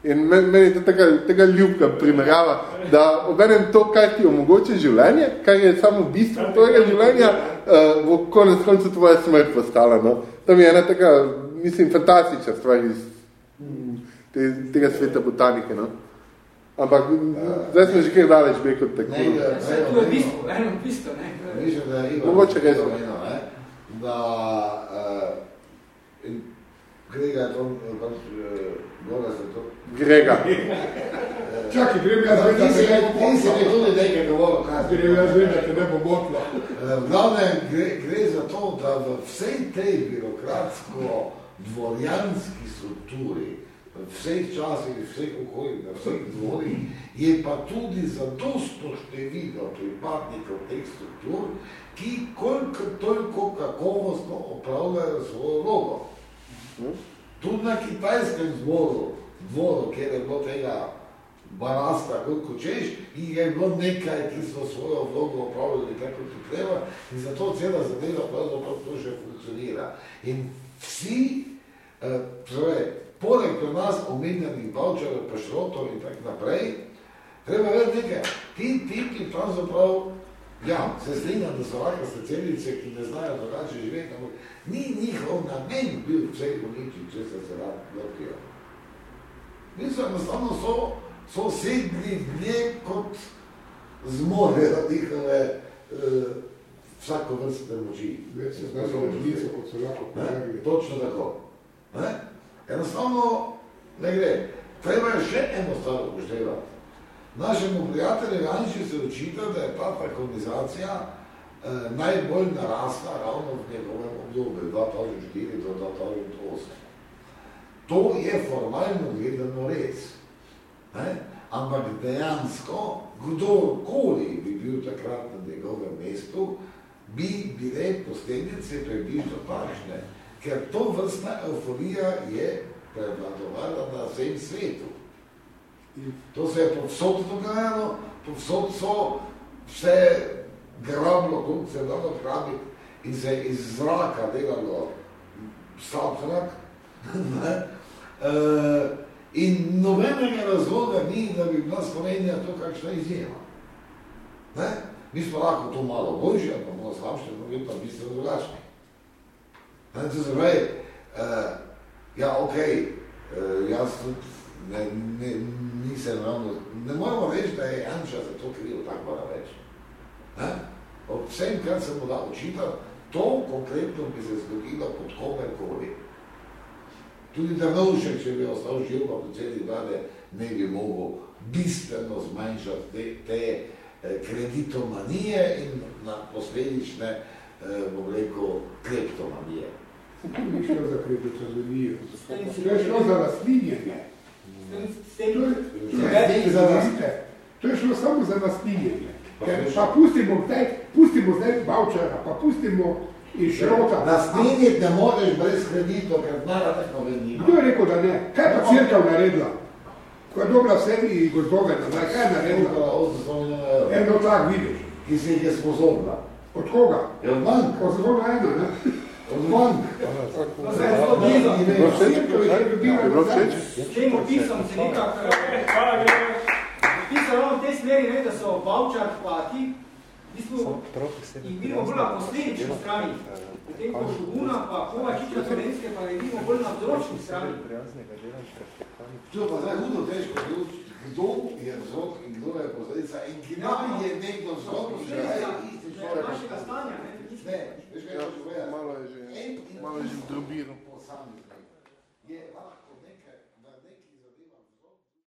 In meni to tega, tega ljubka primerjava, da obenem to, kar ti omogoče življenje, kar je samo bistvo tvojega življenja, uh, bo konec koncu tvoja smrt postala. No? To mi je ena taka, mislim, fantastična stvar iz te, tega sveta botanike. No? Ampak zdaj smo že kjer daleč bi kot tako. Ne, ne, to je bistvo, eno bistvo, ne. Mislim, da je Mogoče rezo. Da, uh, Grega je to, pač, Gora se to... Grega. Čakaj, grem jaz vedeti, da se Ti si mi tudi nekaj govoril, kaj? Grem jaz vedeti, da te ne bo botlo. V glavnem gre, gre za to, da v vsej tej birokratsko-dvorjanski strukturi, v vseh časih, v vseh okoljih, na vseh dvorih, je pa tudi za dosto število pripadnikov teh struktur, ki koliko toliko kakovostno opravljajo svojo vlogo. Tudi na kitajskem zboru, dvoru, kjer je bilo tega balasta, koliko češ, in je bilo nekaj, ki so svojo vlogo opravljali tako kot treba in zato cela zadeva pravzaprav to še funkcionira. In vsi, eh, torej, poleg pri nas omenjenih voucherov, pa šrotov in tako naprej, treba vedeti nekaj, ti tipi pravzaprav Ja, se strinjam, da so rakaste celice, ki ne znajo drugače živeti, ampak ni njihov namen bil vse uniči, če se se rad blokijo. Mislim, enostavno so, so segli dlje kot zmorejo njihove uh, vsako vrste moči. Več se znajo odlice, kot so lahko povedali. Točno tako. Ne? Enostavno ne gre. Treba je še eno stvar upoštevati. Našemu prijatelju Janši se očita, da je ta prekonizacija eh, najbolj narasla ravno v njegovem obdobju 2004 do 2008. To je formalno gledano res. Ne? Ampak dejansko, kdorkoli bi bil takrat na njegovem mestu, bi bile posledice približno takšne, ker to vrstna euforija je prevladovala na vsem svetu. To se je povsod dogajalo, povsod so vse grablo, kot se je dalo grabiti in se je iz zraka delalo slab zrak. uh, in nobenega razloga ni, da bi bila Slovenija to kakšna izjema. Ne? Mi smo lahko to malo boljši, ali pa malo slabše, no bi pa bistveno drugačni. To se pravi, uh, ja, okay, uh, jaz tudi ne, ne, nisem ravno, ne moramo reči, da je Janša za to krivo, tako mora reči. Ob vsem, kar se mu da očitati, to konkretno bi se zgodilo pod komerkoli. Tudi Drnovšek, če bi ostal živ, pa po celi vlade, ne bi mogel bistveno zmanjšati te, te eh, kreditomanije in na posledične, eh, bom rekel, kleptomanije. To ni šlo za kreditomanijo, to je šlo za rastlinjenje. To je šlo samo za naslinjenje. Pa pustimo zdaj, pustimo zdaj vouchera, pa pustimo iz šrota. Naslinjiti ne moreš brez kreditov, ker znara tako vednima. Kdo je rekel, da ne? Kaj pa crkav naredila? Ko je dobila sebi gozdove nazaj, kaj je naredila? Eno tak vidiš. Ki se jih je sposobna. Od koga? Je od manj. Od zelo ena, ne? Od manj. No, zdaj je zelo blizu. Bilo všeč? S tem opisom se nekak... Hvala, gledaj. Opisal ravno v tej smeri, ne, da so Bavčar pa ti, v bistvu, jih vidimo bolj na posledični strani. Potem ko Šuguna pa Kovačiča Slovenske pa jih vidimo bolj na vzročni strani. To je pa zdaj hudo težko, kdo je vzrok in kdo je posledica in kdaj je nekdo vzrok, že je našega stanja, ne? Ne, veš kaj, Malo je že,